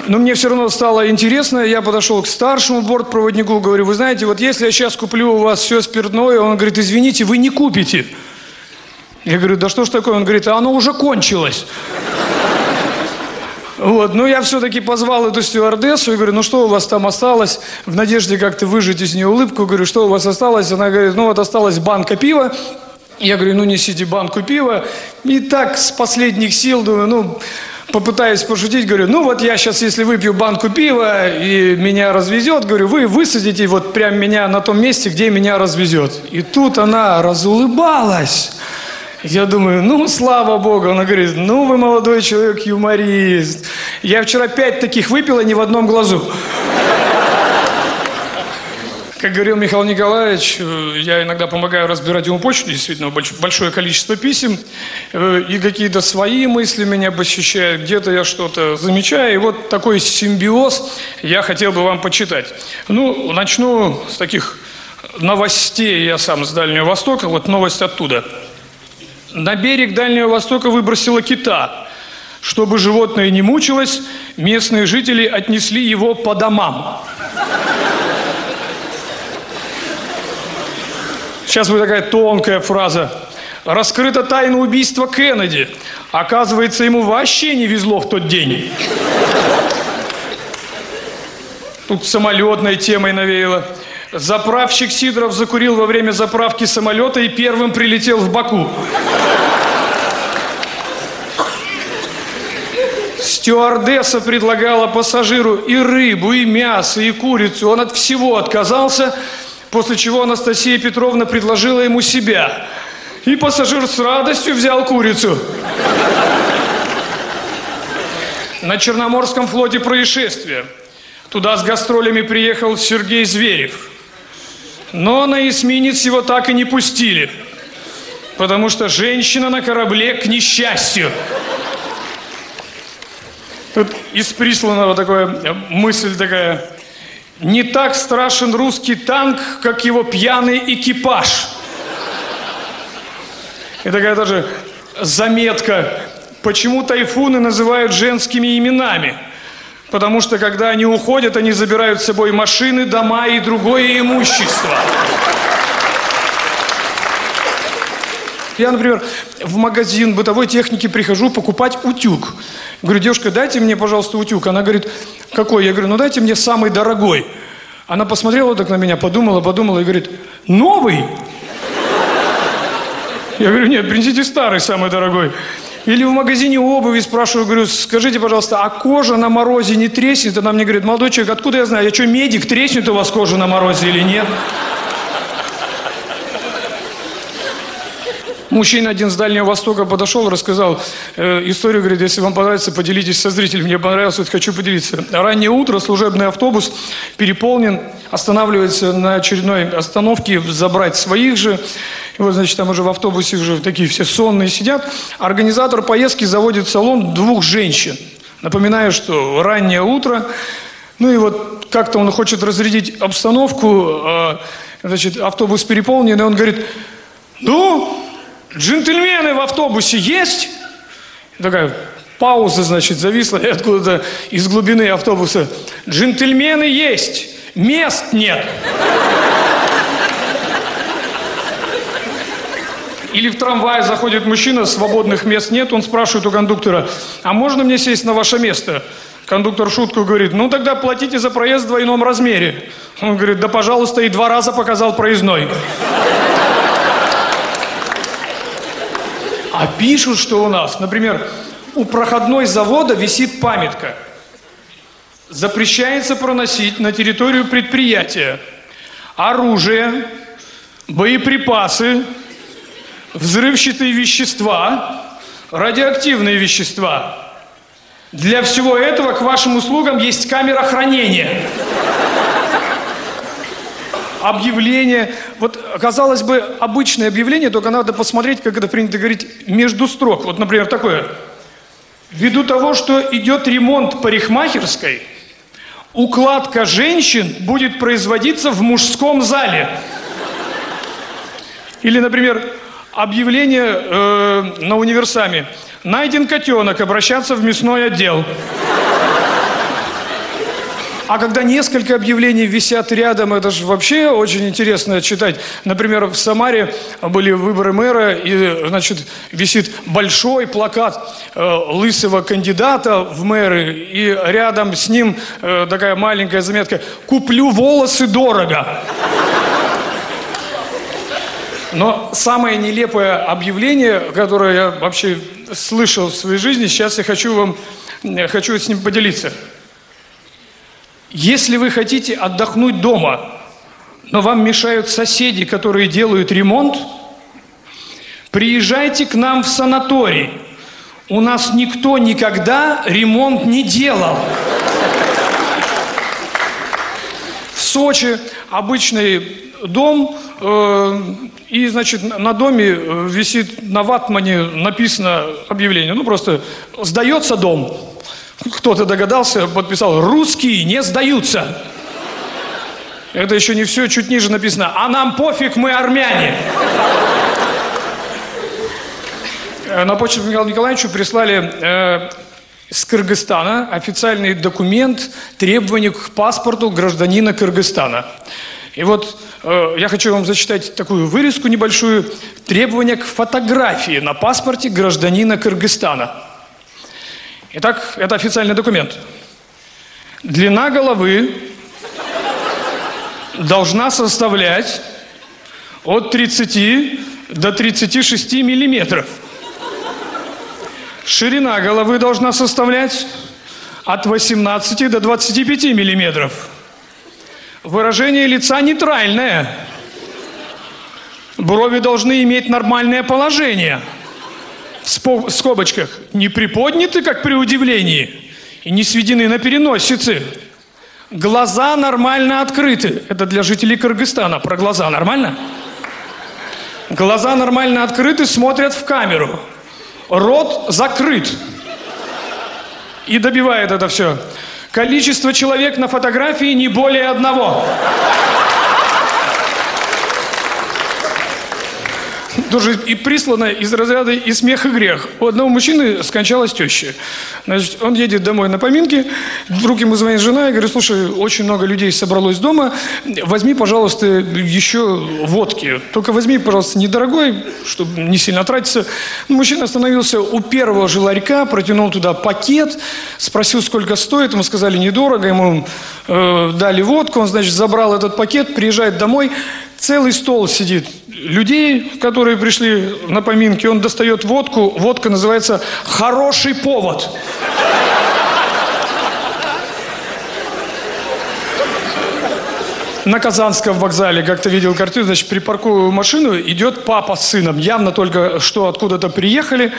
Но мне все равно стало интересно, я подошел к старшему бортпроводнику, говорю, вы знаете, вот если я сейчас куплю у вас все спиртное, он говорит, извините, вы не купите. Я говорю, да что ж такое? Он говорит, а оно уже кончилось. Вот, ну я все-таки позвал эту стюардессу и говорю, ну что у вас там осталось? В надежде как-то выжить из нее улыбку, говорю, что у вас осталось? Она говорит, ну вот осталась банка пива. Я говорю, ну несите банку пива. И так с последних сил думаю, ну попытаюсь пошутить, говорю, ну вот я сейчас, если выпью банку пива и меня развезет, говорю, вы высадите вот прям меня на том месте, где меня развезет. И тут она разулыбалась. Я думаю, ну, слава богу. Она говорит, ну, вы молодой человек, юморист. Я вчера пять таких выпила, ни в одном глазу. Как говорил Михаил Николаевич, э, я иногда помогаю разбирать ему почту, действительно, большое количество писем, э, и какие-то свои мысли меня посещают, где-то я что-то замечаю, и вот такой симбиоз я хотел бы вам почитать. Ну, начну с таких новостей, я сам с Дальнего Востока, вот новость оттуда. На берег Дальнего Востока выбросило кита. Чтобы животное не мучилось, местные жители отнесли его по домам. Сейчас будет такая тонкая фраза. Раскрыта тайна убийства Кеннеди. Оказывается, ему вообще не везло в тот день. Тут самолетной темой навеяло. Заправщик Сидоров закурил во время заправки самолета и первым прилетел в Баку. Стюардесса предлагала пассажиру и рыбу, и мясо, и курицу. Он от всего отказался – После чего Анастасия Петровна предложила ему себя. И пассажир с радостью взял курицу. На Черноморском флоте происшествие. Туда с гастролями приехал Сергей Зверев. Но на эсминец его так и не пустили. Потому что женщина на корабле к несчастью. Тут из присланного такая мысль такая. Не так страшен русский танк, как его пьяный экипаж. И такая даже заметка. Почему тайфуны называют женскими именами? Потому что когда они уходят, они забирают с собой машины, дома и другое имущество. Я, например, в магазин бытовой техники прихожу покупать утюг. Говорю, девушка, дайте мне, пожалуйста, утюг. Она говорит, какой? Я говорю, ну дайте мне самый дорогой. Она посмотрела так на меня, подумала, подумала и говорит, новый? Я говорю, нет, принесите старый, самый дорогой. Или в магазине обуви спрашиваю, говорю, скажите, пожалуйста, а кожа на морозе не треснет? Она мне говорит, молодой человек, откуда я знаю? Я что, медик, треснет у вас кожа на морозе или нет? Мужчина один с Дальнего Востока подошел, рассказал э, историю, говорит, если вам понравится, поделитесь со зрителем. Мне понравилось, вот хочу поделиться. Раннее утро, служебный автобус переполнен, останавливается на очередной остановке забрать своих же. И вот, значит, там уже в автобусе уже такие все сонные сидят. Организатор поездки заводит в салон двух женщин. Напоминаю, что раннее утро, ну и вот как-то он хочет разрядить обстановку, э, значит, автобус переполнен, и он говорит, ну, Джентльмены в автобусе есть? Такая пауза, значит, зависла и откуда-то из глубины автобуса. Джентльмены есть, мест нет. Или в трамвае заходит мужчина, свободных мест нет, он спрашивает у кондуктора, а можно мне сесть на ваше место? Кондуктор шутку говорит, ну тогда платите за проезд в двойном размере. Он говорит, да пожалуйста, и два раза показал проездной. А пишут, что у нас, например, у проходной завода висит памятка. Запрещается проносить на территорию предприятия оружие, боеприпасы, взрывчатые вещества, радиоактивные вещества. Для всего этого к вашим услугам есть камера хранения. Объявление. Вот, казалось бы, обычное объявление, только надо посмотреть, как это принято говорить, между строк. Вот, например, такое. Ввиду того, что идет ремонт парикмахерской, укладка женщин будет производиться в мужском зале. Или, например, объявление э, на универсаме. Найден котенок, обращаться в мясной отдел. А когда несколько объявлений висят рядом, это же вообще очень интересно читать. Например, в Самаре были выборы мэра, и, значит, висит большой плакат э, лысого кандидата в мэры, и рядом с ним э, такая маленькая заметка «Куплю волосы дорого». Но самое нелепое объявление, которое я вообще слышал в своей жизни, сейчас я хочу вам, хочу с ним поделиться. Если вы хотите отдохнуть дома, но вам мешают соседи, которые делают ремонт, приезжайте к нам в санаторий. У нас никто никогда ремонт не делал. В Сочи обычный дом, э, и, значит, на доме э, висит на ватмане написано объявление. Ну, просто сдается дом. Кто-то догадался, подписал, русские не сдаются. Это еще не все, чуть ниже написано, а нам пофиг, мы армяне. Э, на почту Михаилу Николаевичу прислали э, с Кыргызстана официальный документ требования к паспорту гражданина Кыргызстана. И вот э, я хочу вам зачитать такую вырезку небольшую. Требования к фотографии на паспорте гражданина Кыргызстана. Итак, это официальный документ. Длина головы должна составлять от 30 до 36 миллиметров. Ширина головы должна составлять от 18 до 25 миллиметров. Выражение лица нейтральное. Брови должны иметь нормальное положение. В скобочках. Не приподняты, как при удивлении, и не сведены на переносице. Глаза нормально открыты. Это для жителей Кыргызстана. Про глаза нормально? Глаза нормально открыты, смотрят в камеру. Рот закрыт. И добивает это все. Количество человек на фотографии не более одного. Тоже и прислано из разряда и смех, и грех. У одного мужчины скончалась теща. Значит, он едет домой на поминки, вдруг ему звонит жена и говорит, слушай, очень много людей собралось дома, возьми, пожалуйста, еще водки. Только возьми, пожалуйста, недорогой, чтобы не сильно тратиться. Мужчина остановился у первого же ларька, протянул туда пакет, спросил, сколько стоит, ему сказали, недорого, ему э, дали водку, он, значит, забрал этот пакет, приезжает домой, целый стол сидит людей, которые пришли на поминки, он достает водку, водка называется «хороший повод». На Казанском вокзале как-то видел картину, значит, припаркую машину, идет папа с сыном, явно только что откуда-то приехали.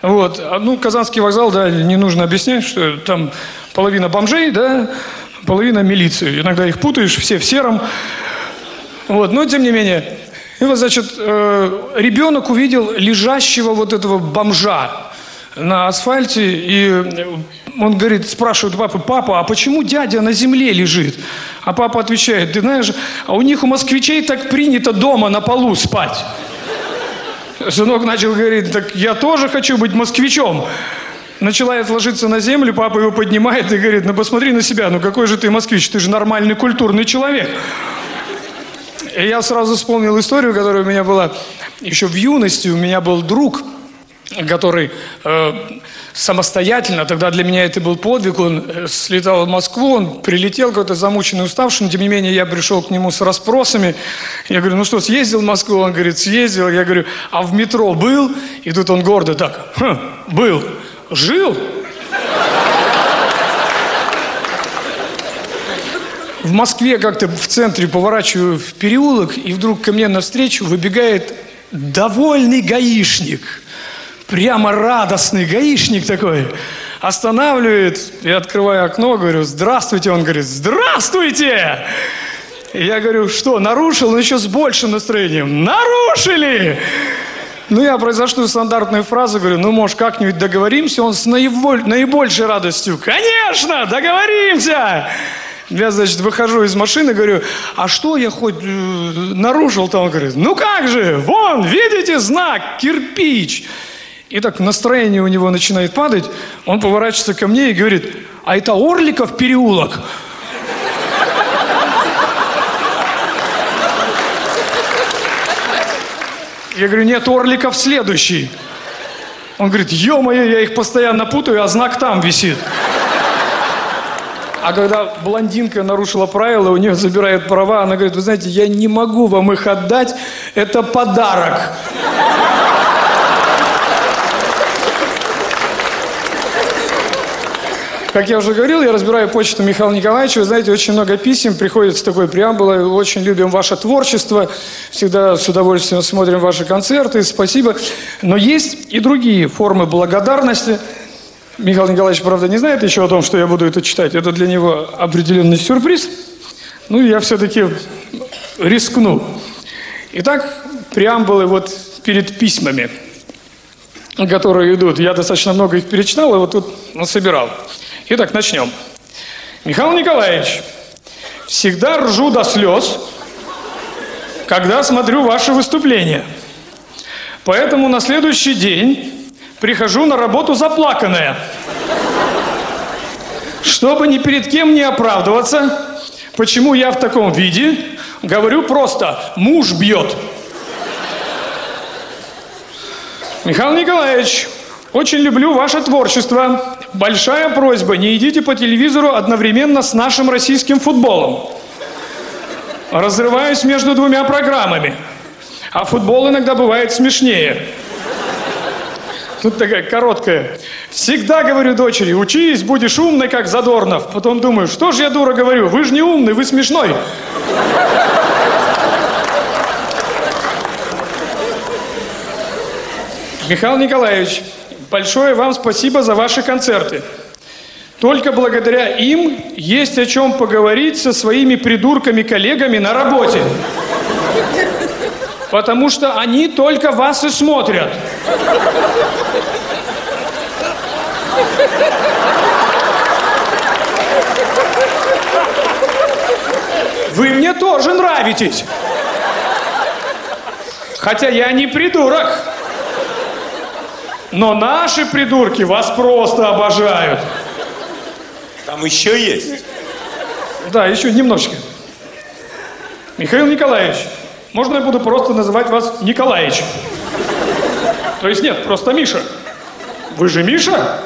Вот. А, ну, Казанский вокзал, да, не нужно объяснять, что там половина бомжей, да, половина милиции. Иногда их путаешь, все в сером. Вот, но тем не менее, и вот, значит, э, ребенок увидел лежащего вот этого бомжа на асфальте, и он говорит, спрашивает папы, папа, а почему дядя на земле лежит? А папа отвечает, ты знаешь, а у них у москвичей так принято дома на полу спать. Сынок начал говорить, так я тоже хочу быть москвичом. Начинает ложиться на землю, папа его поднимает и говорит, ну посмотри на себя, ну какой же ты москвич, ты же нормальный культурный человек. Я сразу вспомнил историю, которая у меня была еще в юности. У меня был друг, который э, самостоятельно, тогда для меня это был подвиг, он э, слетал в Москву, он прилетел какой-то замученный, уставший, но тем не менее я пришел к нему с расспросами. Я говорю, ну что, съездил в Москву? Он говорит, съездил. Я говорю, а в метро был? И тут он гордо так, хм, был. Жил? В Москве как-то в центре поворачиваю в переулок, и вдруг ко мне навстречу выбегает довольный гаишник. Прямо радостный гаишник такой. Останавливает, я открываю окно, говорю, здравствуйте. Он говорит, здравствуйте! И я говорю, что, нарушил? Он еще с большим настроением. Нарушили! Ну, я произношу стандартную фразу, говорю, ну, может, как-нибудь договоримся? Он с наиболь, наибольшей радостью, конечно, договоримся! Я, значит, выхожу из машины, говорю, а что я хоть э, нарушил-то? Он говорит, ну как же, вон, видите знак, кирпич. И так настроение у него начинает падать, он поворачивается ко мне и говорит, а это Орликов переулок? Я говорю, нет, Орликов следующий. Он говорит, ё-моё, я их постоянно путаю, а знак там висит. А когда блондинка нарушила правила, у нее забирают права, она говорит, вы знаете, я не могу вам их отдать, это подарок. Как я уже говорил, я разбираю почту Михаила Николаевича. Вы знаете, очень много писем приходит с такой преамбулой. Очень любим ваше творчество. Всегда с удовольствием смотрим ваши концерты. Спасибо. Но есть и другие формы благодарности. Михаил Николаевич, правда, не знает еще о том, что я буду это читать. Это для него определенный сюрприз. Ну, я все-таки рискну. Итак, преамбулы вот перед письмами, которые идут. Я достаточно много их перечитал, и вот тут собирал. Итак, начнем. Михаил Николаевич, всегда ржу до слез, когда смотрю ваши выступления. Поэтому на следующий день прихожу на работу заплаканная. Чтобы ни перед кем не оправдываться, почему я в таком виде, говорю просто «муж бьет». Михаил Николаевич, очень люблю ваше творчество. Большая просьба, не идите по телевизору одновременно с нашим российским футболом. Разрываюсь между двумя программами. А футбол иногда бывает смешнее. Тут такая короткая. Всегда говорю дочери, учись, будешь умной, как Задорнов. Потом думаю, что же я дура говорю, вы же не умный, вы смешной. Михаил Николаевич, большое вам спасибо за ваши концерты. Только благодаря им есть о чем поговорить со своими придурками-коллегами на работе. Потому что они только вас и смотрят. Вы мне тоже нравитесь. Хотя я не придурок. Но наши придурки вас просто обожают. Там еще есть. Да, еще немножечко. Михаил Николаевич, можно я буду просто называть вас Николаевич? То есть нет, просто Миша. Вы же Миша?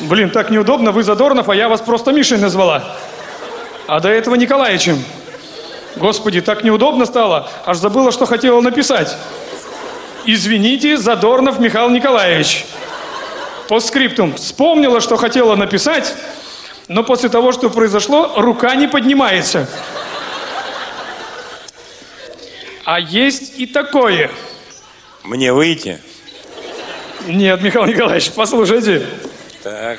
Блин, так неудобно, вы Задорнов, а я вас просто Мишей назвала. А до этого Николаевичем. Господи, так неудобно стало, аж забыла, что хотела написать. Извините, Задорнов Михаил Николаевич. По скриптум. Вспомнила, что хотела написать, но после того, что произошло, рука не поднимается. А есть и такое. Мне выйти? Нет, Михаил Николаевич, послушайте. Так.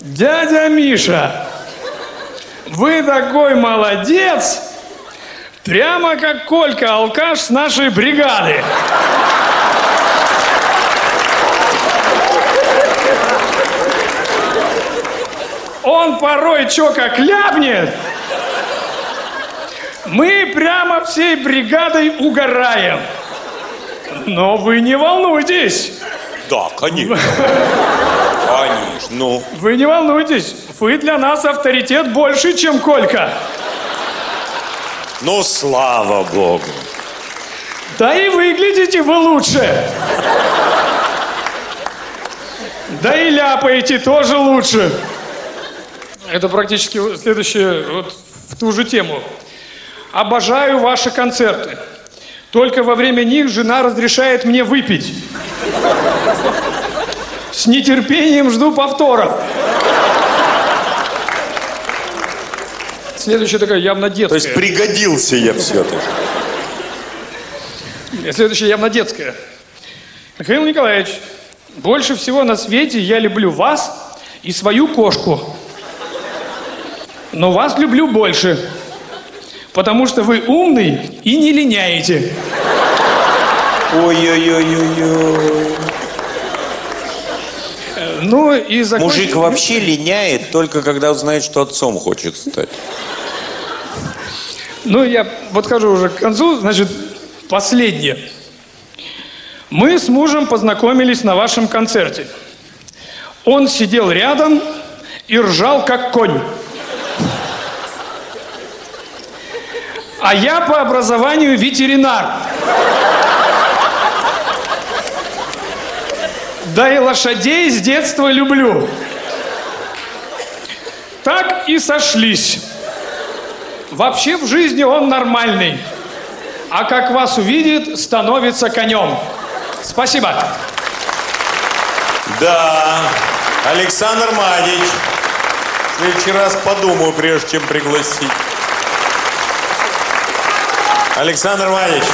Дядя Миша, вы такой молодец, прямо как Колька, алкаш с нашей бригады. Он порой чё как ляпнет. Мы прямо всей бригадой угораем. Но вы не волнуйтесь. Да, конечно. Ну, Вы не волнуйтесь. Вы для нас авторитет больше, чем Колька. ну, слава богу. Да и выглядите вы лучше. Да и ляпаете тоже лучше. Это практически следующее вот в ту же тему. Обожаю ваши концерты. Только во время них жена разрешает мне выпить. С нетерпением жду повторов. Следующая такая явно детская. То есть пригодился я все-таки. Следующая явно детская. Михаил Николаевич, Больше всего на свете я люблю вас и свою кошку. Но вас люблю больше, потому что вы умный и не линяете. Ой-ой-ой-ой-ой. Ну и закончим- Мужик вообще линяет только когда узнает, что отцом хочет стать. Ну, я подхожу уже к концу. Значит, последнее. Мы с мужем познакомились на вашем концерте. Он сидел рядом и ржал, как конь. А я по образованию ветеринар. Да и лошадей с детства люблю. Так и сошлись. Вообще в жизни он нормальный. А как вас увидит, становится конем. Спасибо. Да, Александр Мадич. В следующий раз подумаю, прежде чем пригласить. Александр Мадич.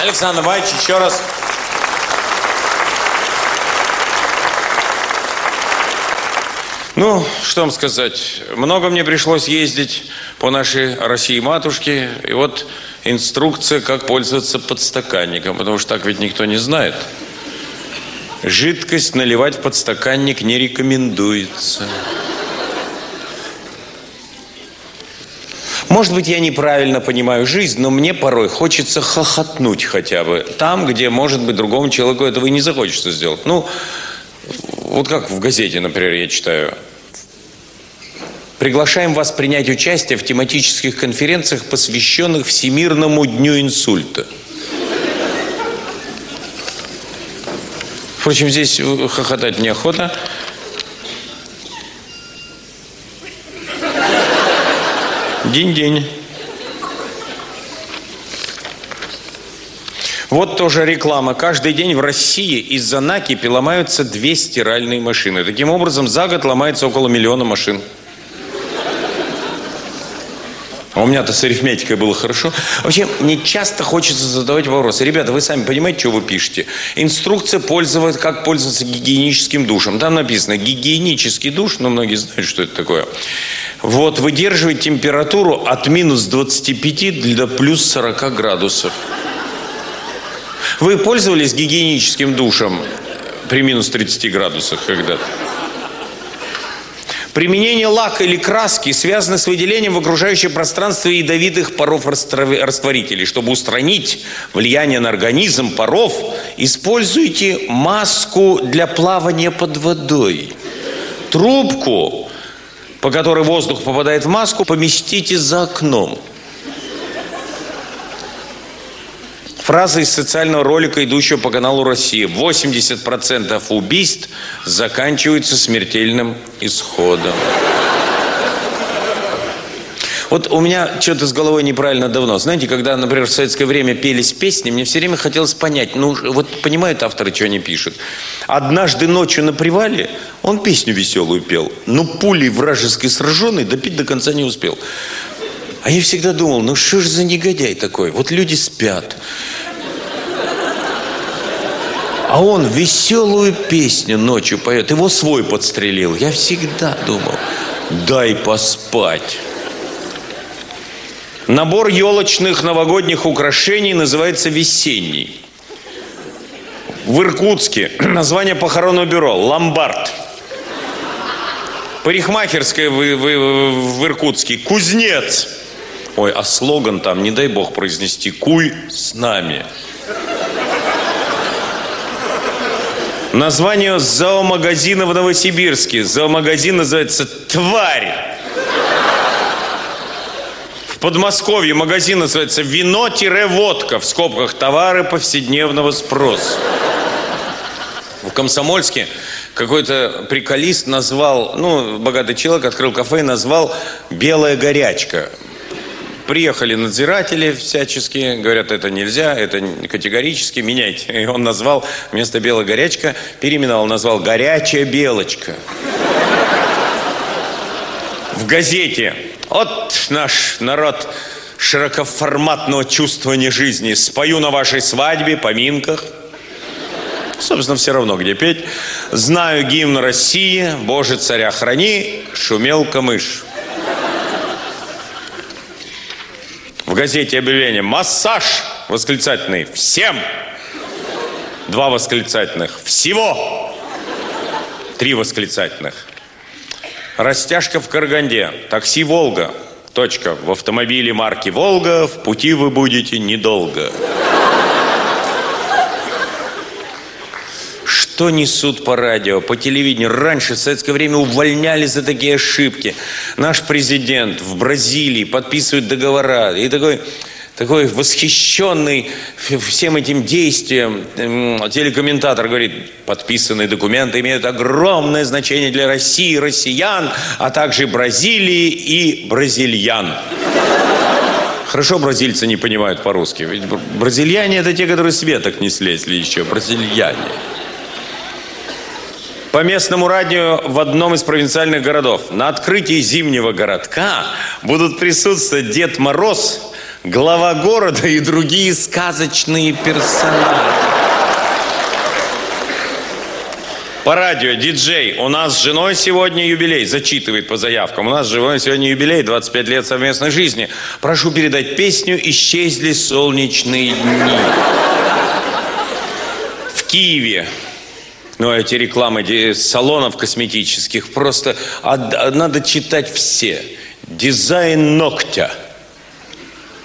Александр Мадич, еще раз. Ну, что вам сказать. Много мне пришлось ездить по нашей России-матушке. И вот инструкция, как пользоваться подстаканником. Потому что так ведь никто не знает. Жидкость наливать в подстаканник не рекомендуется. Может быть, я неправильно понимаю жизнь, но мне порой хочется хохотнуть хотя бы. Там, где, может быть, другому человеку этого и не захочется сделать. Ну, вот как в газете, например, я читаю. Приглашаем вас принять участие в тематических конференциях, посвященных Всемирному дню инсульта. Впрочем, здесь хохотать неохота. День-день. Вот тоже реклама. Каждый день в России из-за накипи ломаются две стиральные машины. Таким образом, за год ломается около миллиона машин. А у меня-то с арифметикой было хорошо. Вообще, мне часто хочется задавать вопросы. Ребята, вы сами понимаете, что вы пишете? Инструкция пользоваться, как пользоваться гигиеническим душем. Там написано гигиенический душ, но многие знают, что это такое. Вот, выдерживает температуру от минус 25 до плюс 40 градусов. Вы пользовались гигиеническим душем при минус 30 градусах когда-то? Применение лака или краски связано с выделением в окружающее пространство ядовитых паров растворителей. Чтобы устранить влияние на организм паров, используйте маску для плавания под водой. Трубку, по которой воздух попадает в маску, поместите за окном. Фраза из социального ролика, идущего по каналу «Россия». 80% убийств заканчиваются смертельным исходом. Вот у меня что-то с головой неправильно давно. Знаете, когда, например, в советское время пелись песни, мне все время хотелось понять, ну, вот понимают авторы, что они пишут. Однажды ночью на привале он песню веселую пел, но пулей вражеской сраженной допить до конца не успел. А я всегда думал, ну что ж за негодяй такой? Вот люди спят. А он веселую песню ночью поет. Его свой подстрелил. Я всегда думал, дай поспать. Набор елочных новогодних украшений называется весенний. В Иркутске название похоронного бюро «Ломбард». Парикмахерская в, в- в Иркутске «Кузнец». Ой, а слоган там, не дай бог произнести, «Куй с нами». Название зоомагазина в Новосибирске. Зоомагазин называется «Тварь». В Подмосковье магазин называется «Вино-водка». В скобках «Товары повседневного спроса». В Комсомольске какой-то приколист назвал, ну, богатый человек открыл кафе и назвал «Белая горячка». Приехали надзиратели всячески, говорят, это нельзя, это категорически, меняйте. И он назвал вместо белая горячка, переименовал, назвал горячая белочка. В газете. Вот наш народ широкоформатного чувствования жизни. Спою на вашей свадьбе, поминках. Собственно, все равно, где петь. Знаю гимн России, Боже, царя храни, шумел камыш. В газете объявление «Массаж!» восклицательный «Всем!» Два восклицательных «Всего!» Три восклицательных. Растяжка в Караганде. Такси «Волга». Точка. В автомобиле марки «Волга» в пути вы будете недолго. Что несут по радио, по телевидению? Раньше, в советское время, увольняли за такие ошибки. Наш президент в Бразилии подписывает договора. И такой, такой восхищенный всем этим действием телекомментатор говорит, подписанные документы имеют огромное значение для России, россиян, а также Бразилии и бразильян. Хорошо бразильцы не понимают по-русски. Ведь бразильяне это те, которые с веток не слезли еще. Бразильяне. По местному радио в одном из провинциальных городов на открытии зимнего городка будут присутствовать Дед Мороз, глава города и другие сказочные персонажи. По радио, диджей, у нас с женой сегодня юбилей, зачитывает по заявкам. У нас с женой сегодня юбилей, 25 лет совместной жизни. Прошу передать песню «Исчезли солнечные дни». В Киеве ну, эти рекламы салонов косметических просто надо читать все. Дизайн ногтя.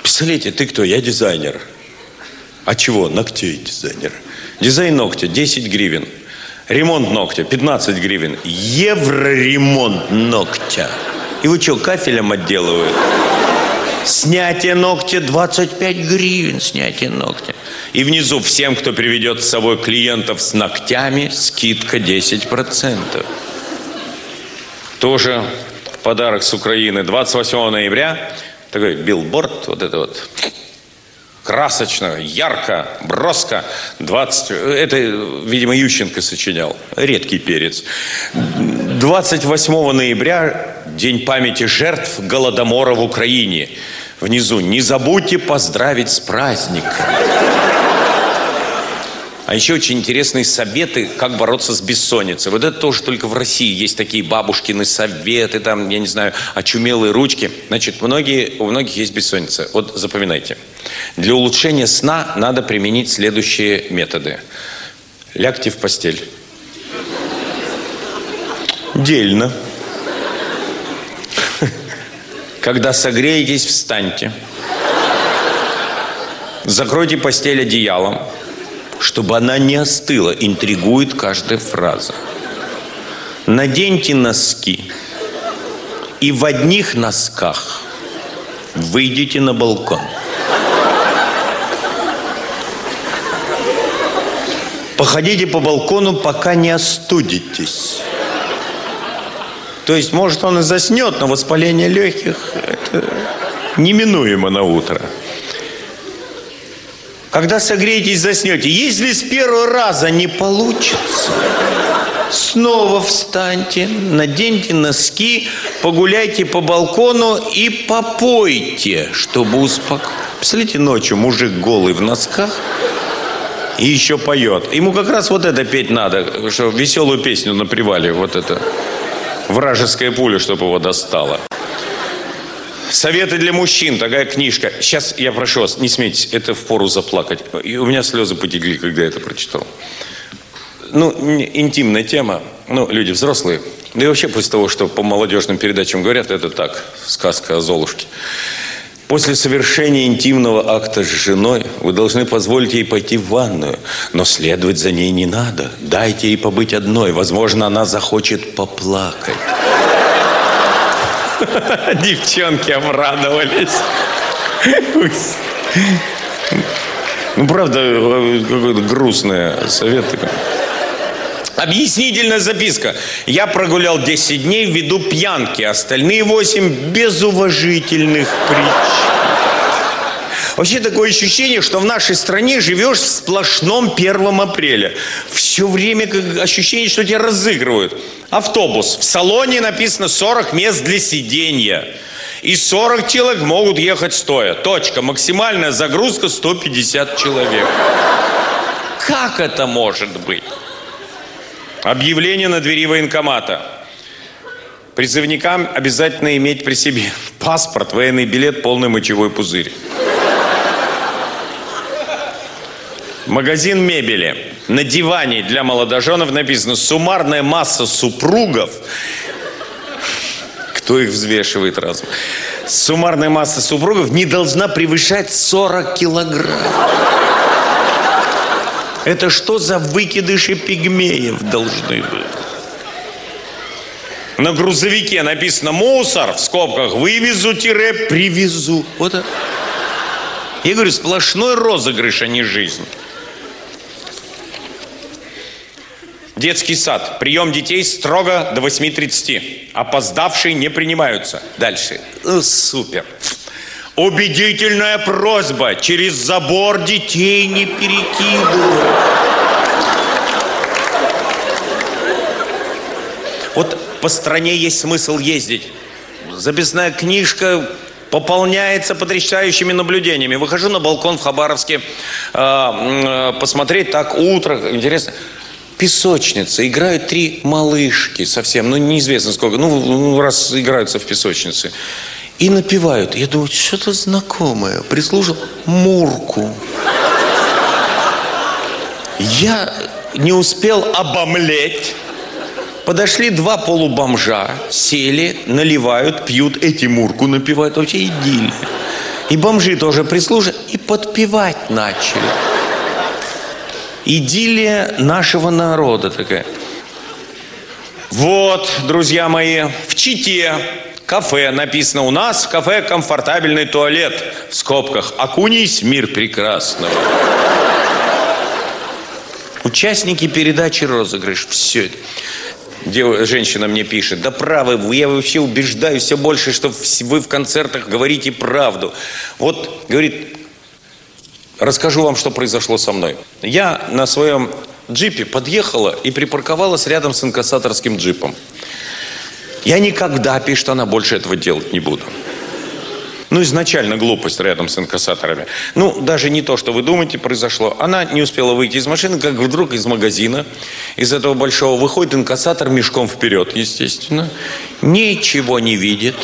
Представляете, ты кто? Я дизайнер. А чего? Ногтей дизайнер. Дизайн ногтя 10 гривен. Ремонт ногтя 15 гривен. Евроремонт ногтя. Вы что, кафелем отделывают? Снятие ногтя 25 гривен, снятие ногтя. И внизу всем, кто приведет с собой клиентов с ногтями, скидка 10%. Тоже подарок с Украины. 28 ноября такой билборд, вот это вот красочно, ярко, броско. 20, это, видимо, Ющенко сочинял. Редкий перец. 28 ноября День памяти жертв Голодомора в Украине. Внизу не забудьте поздравить с праздником. А еще очень интересные советы, как бороться с бессонницей. Вот это тоже только в России есть такие бабушкины советы, там, я не знаю, очумелые ручки. Значит, многие, у многих есть бессонница. Вот запоминайте. Для улучшения сна надо применить следующие методы. Лягте в постель. Дельно. Когда согреетесь, встаньте. Закройте постель одеялом чтобы она не остыла, интригует каждая фраза. Наденьте носки и в одних носках выйдите на балкон. Походите по балкону, пока не остудитесь. То есть, может, он и заснет, но воспаление легких неминуемо на утро. Когда согреетесь, заснете. Если с первого раза не получится, снова встаньте, наденьте носки, погуляйте по балкону и попойте, чтобы успокоить. Представляете, ночью мужик голый в носках и еще поет. Ему как раз вот это петь надо, что веселую песню на привале, вот это вражеская пуля, чтобы его достала. Советы для мужчин, такая книжка. Сейчас я прошу вас, не смейтесь, это в пору заплакать. И у меня слезы потекли, когда я это прочитал. Ну, интимная тема. Ну, люди взрослые. Да и вообще после того, что по молодежным передачам говорят, это так, сказка о Золушке. После совершения интимного акта с женой вы должны позволить ей пойти в ванную, но следовать за ней не надо. Дайте ей побыть одной. Возможно, она захочет поплакать. Девчонки обрадовались. Ну, правда, какой-то грустный совет. Объяснительная записка. Я прогулял 10 дней ввиду пьянки, остальные 8 без уважительных причин. Вообще такое ощущение, что в нашей стране живешь в сплошном 1 апреля. Все время как ощущение, что тебя разыгрывают. Автобус. В салоне написано 40 мест для сидения. И 40 человек могут ехать стоя. Точка. Максимальная загрузка 150 человек. как это может быть? Объявление на двери военкомата. Призывникам обязательно иметь при себе паспорт, военный билет, полный мочевой пузырь. Магазин мебели. На диване для молодоженов написано «Суммарная масса супругов». Кто их взвешивает разум? Суммарная масса супругов не должна превышать 40 килограмм. Это что за выкидыши пигмеев должны быть? На грузовике написано «мусор», в скобках «вывезу-привезу». Вот это. Я говорю, сплошной розыгрыш, а не жизнь. Детский сад. Прием детей строго до 8.30. Опоздавшие не принимаются. Дальше. Э, Супер. Убедительная просьба. Через забор детей не перекидывать. Вот по стране есть смысл ездить. Записная книжка пополняется потрясающими наблюдениями. Выхожу на балкон в Хабаровске э, посмотреть так утро. Интересно. Песочница. Играют три малышки совсем. Ну, неизвестно сколько. Ну, ну, раз играются в песочнице. И напевают. Я думаю, что-то знакомое. Прислужил Мурку. Я не успел обомлеть. Подошли два полубомжа, сели, наливают, пьют, эти мурку напивают. Вообще идиллия. И бомжи тоже прислужили и подпевать начали. Идиллия нашего народа такая. Вот, друзья мои, в Чите кафе написано у нас в кафе комфортабельный туалет в скобках окунись мир прекрасного участники передачи розыгрыш все это Дев- женщина мне пишет, да правы, вы, я вообще убеждаюсь все больше, что вы в концертах говорите правду. Вот, говорит, расскажу вам, что произошло со мной. Я на своем джипе подъехала и припарковалась рядом с инкассаторским джипом. Я никогда, пишет она, больше этого делать не буду. Ну, изначально глупость рядом с инкассаторами. Ну, даже не то, что вы думаете, произошло. Она не успела выйти из машины, как вдруг из магазина, из этого большого, выходит инкассатор мешком вперед, естественно. Ничего не видит.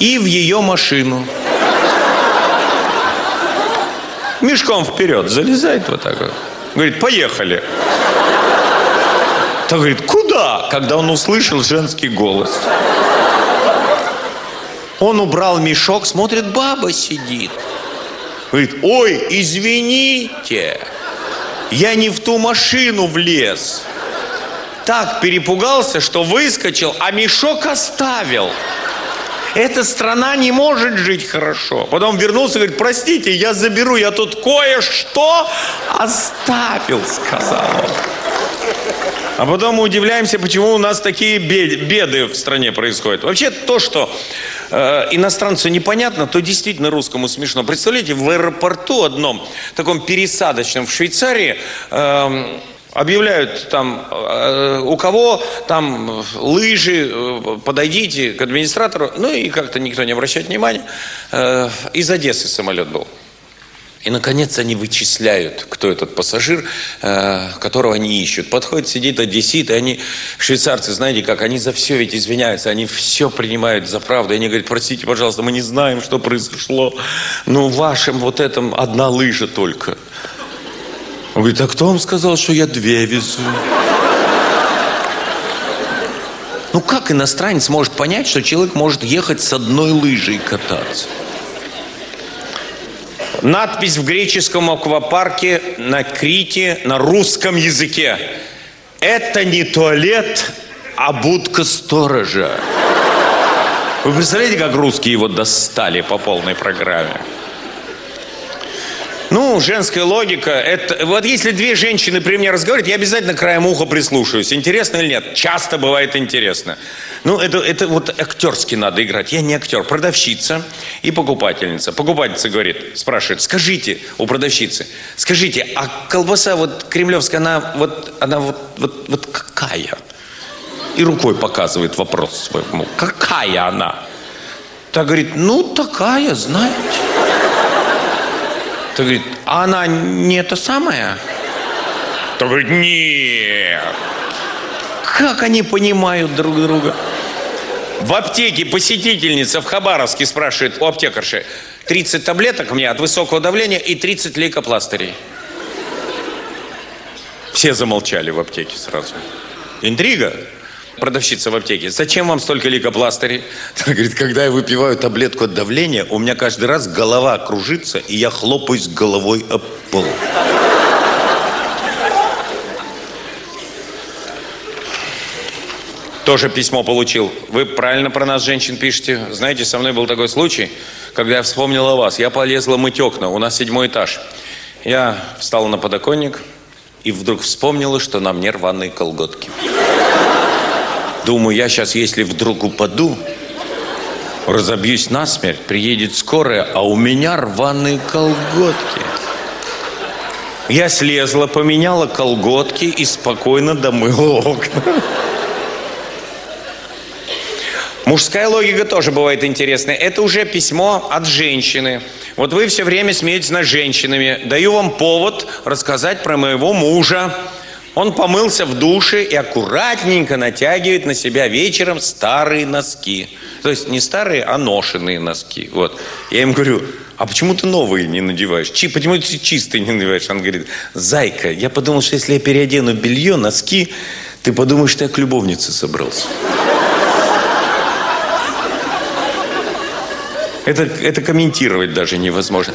И в ее машину. Мешком вперед залезает вот так вот. Говорит, поехали. Так говорит, куда? Когда он услышал женский голос. Он убрал мешок, смотрит, баба сидит. Говорит, ой, извините, я не в ту машину влез. Так перепугался, что выскочил, а мешок оставил. Эта страна не может жить хорошо. Потом вернулся и говорит, простите, я заберу, я тут кое-что оставил, сказал он. А потом мы удивляемся, почему у нас такие бед- беды в стране происходят. Вообще то, что э, иностранцу непонятно, то действительно русскому смешно. Представляете, в аэропорту одном, таком пересадочном в Швейцарии, эм, объявляют там, э, у кого там лыжи, э, подойдите к администратору. Ну и как-то никто не обращает внимания. Э, из Одессы самолет был. И, наконец, они вычисляют, кто этот пассажир, э, которого они ищут. Подходит, сидит одессит, и они, швейцарцы, знаете как, они за все ведь извиняются, они все принимают за правду. И они говорят, простите, пожалуйста, мы не знаем, что произошло. Ну, в вашем вот этом одна лыжа только. Он говорит, а кто вам сказал, что я две везу? Ну, как иностранец может понять, что человек может ехать с одной лыжей кататься? Надпись в греческом аквапарке на Крите на русском языке. Это не туалет, а будка сторожа. Вы представляете, как русские его достали по полной программе? Ну, женская логика. Это, вот если две женщины при мне разговаривают, я обязательно краем уха прислушаюсь. Интересно или нет? Часто бывает интересно. Ну, это, это вот актерски надо играть. Я не актер. Продавщица и покупательница. Покупательница говорит, спрашивает, скажите у продавщицы, скажите, а колбаса вот кремлевская, она вот, она вот, вот, вот какая? И рукой показывает вопрос свой. Какая она? Так говорит, ну, такая, знаете. То говорит, а она не это самое? То говорит, нет. Как они понимают друг друга? В аптеке посетительница в Хабаровске спрашивает у аптекарши, 30 таблеток мне от высокого давления и 30 лейкопластырей. Все замолчали в аптеке сразу. Интрига. Продавщица в аптеке. Зачем вам столько лейкопластырей? Она говорит, когда я выпиваю таблетку от давления, у меня каждый раз голова кружится, и я хлопаюсь головой об пол. Тоже письмо получил. Вы правильно про нас, женщин, пишете. Знаете, со мной был такой случай, когда я вспомнил о вас. Я полезла мыть окна, у нас седьмой этаж. Я встала на подоконник и вдруг вспомнила, что на мне рваные колготки. Думаю, я сейчас, если вдруг упаду, разобьюсь насмерть, приедет скорая, а у меня рваные колготки. Я слезла, поменяла колготки и спокойно домыла окна. Мужская логика тоже бывает интересная. Это уже письмо от женщины. Вот вы все время смеетесь над женщинами. Даю вам повод рассказать про моего мужа. Он помылся в душе и аккуратненько натягивает на себя вечером старые носки. То есть не старые, а ношенные носки. Вот. Я им говорю, а почему ты новые не надеваешь? Чи, почему ты чистые не надеваешь? Он говорит, зайка, я подумал, что если я переодену белье, носки, ты подумаешь, что я к любовнице собрался. Это, это комментировать даже невозможно.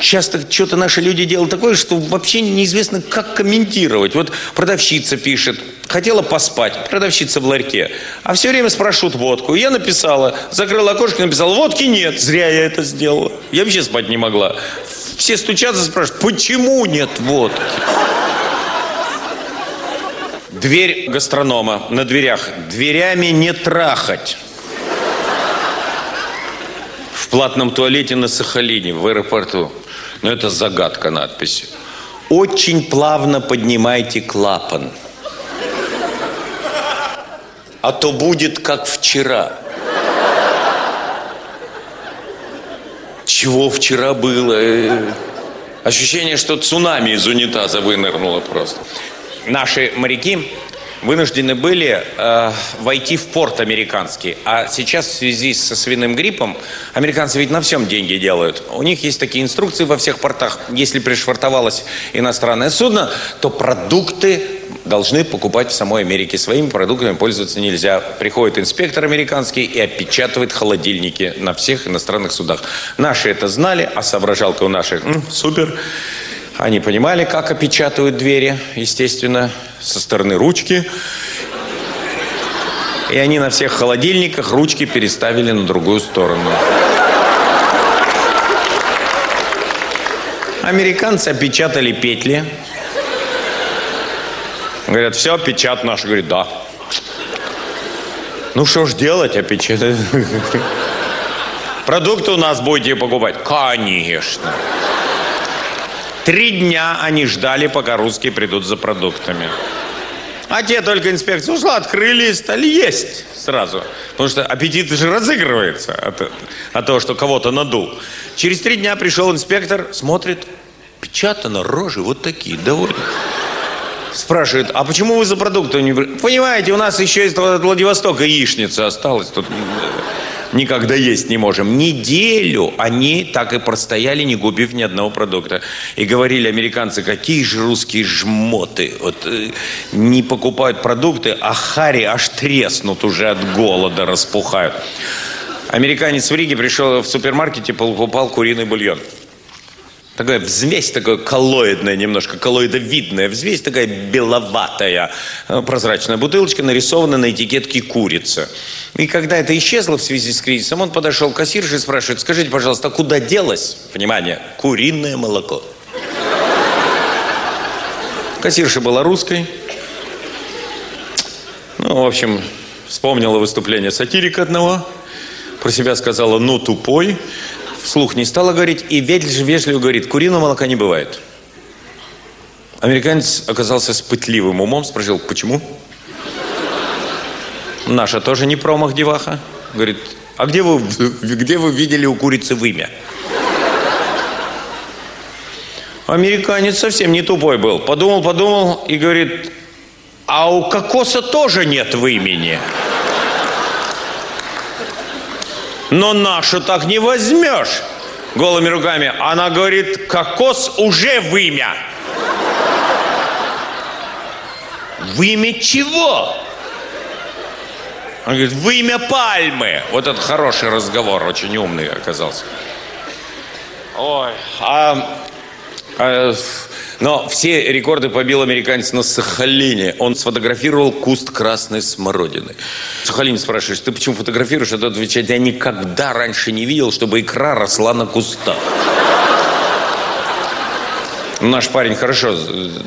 Часто что-то наши люди делают такое, что вообще неизвестно, как комментировать. Вот продавщица пишет, хотела поспать, продавщица в ларьке, а все время спрашивают водку. Я написала, закрыла окошко, написала, водки нет, зря я это сделала. Я вообще спать не могла. Все стучатся, спрашивают, почему нет водки? Дверь гастронома на дверях. Дверями не трахать в платном туалете на Сахалине, в аэропорту. Но это загадка надписи. Очень плавно поднимайте клапан. А то будет как вчера. Чего вчера было? Э, ощущение, что цунами из унитаза вынырнуло просто. Наши моряки вынуждены были э, войти в порт американский. А сейчас в связи со свиным гриппом, американцы ведь на всем деньги делают. У них есть такие инструкции во всех портах. Если пришвартовалось иностранное судно, то продукты должны покупать в самой Америке. Своими продуктами пользоваться нельзя. Приходит инспектор американский и опечатывает холодильники на всех иностранных судах. Наши это знали, а соображалка у наших м, супер. Они понимали, как опечатывают двери, естественно, со стороны ручки. И они на всех холодильниках ручки переставили на другую сторону. Американцы опечатали петли. Говорят, все, печат наш. Говорит, да. Ну что ж делать, опечатать? Продукты у нас будете покупать? Конечно. Три дня они ждали, пока русские придут за продуктами. А те только инспекция ушла, открыли и стали есть сразу. Потому что аппетит же разыгрывается от, от того, что кого-то надул. Через три дня пришел инспектор, смотрит, печатано рожи вот такие, довольны. Спрашивает, а почему вы за продукты не... Понимаете, у нас еще из Владивостока яичница осталась. Тут никогда есть не можем. Неделю они так и простояли, не губив ни одного продукта. И говорили американцы, какие же русские жмоты. Вот э, не покупают продукты, а хари аж треснут уже от голода, распухают. Американец в Риге пришел в супермаркете, покупал куриный бульон. Такая взвесь, такая коллоидная немножко, коллоидовидная взвесь, такая беловатая, э, прозрачная бутылочка, нарисована на этикетке курица. И когда это исчезло в связи с кризисом, он подошел к кассирше и спрашивает, скажите, пожалуйста, а куда делось, внимание, куриное молоко? Кассирша была русской. Ну, в общем, вспомнила выступление сатирика одного. Про себя сказала, ну, тупой вслух не стала говорить и вежливо говорит, куриного молока не бывает. Американец оказался с пытливым умом, спросил, почему? Наша тоже не промах деваха. Говорит, а где вы, где вы видели у курицы вымя? Американец совсем не тупой был. Подумал, подумал и говорит, а у кокоса тоже нет в имени. Но нашу так не возьмешь. Голыми руками. Она говорит, кокос уже в имя. В имя чего? Он говорит, в имя пальмы. Вот это хороший разговор, очень умный оказался. Ой, а, а, но все рекорды побил американец на Сахалине. Он сфотографировал куст красной смородины. Сахалин спрашиваешь, ты почему фотографируешь? А тот отвечает, я никогда раньше не видел, чтобы икра росла на кустах. Наш парень хорошо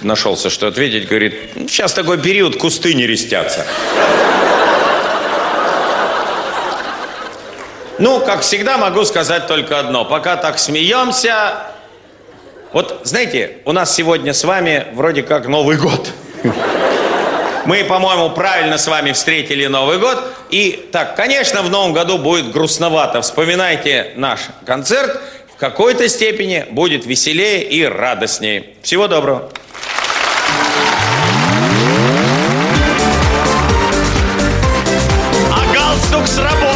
нашелся, что ответить. Говорит, сейчас такой период, кусты не рестятся. Ну, как всегда, могу сказать только одно. Пока так смеемся... Вот, знаете, у нас сегодня с вами вроде как Новый год. Мы, по-моему, правильно с вами встретили Новый год. И так, конечно, в Новом году будет грустновато. Вспоминайте наш концерт. В какой-то степени будет веселее и радостнее. Всего доброго. А галстук сработал.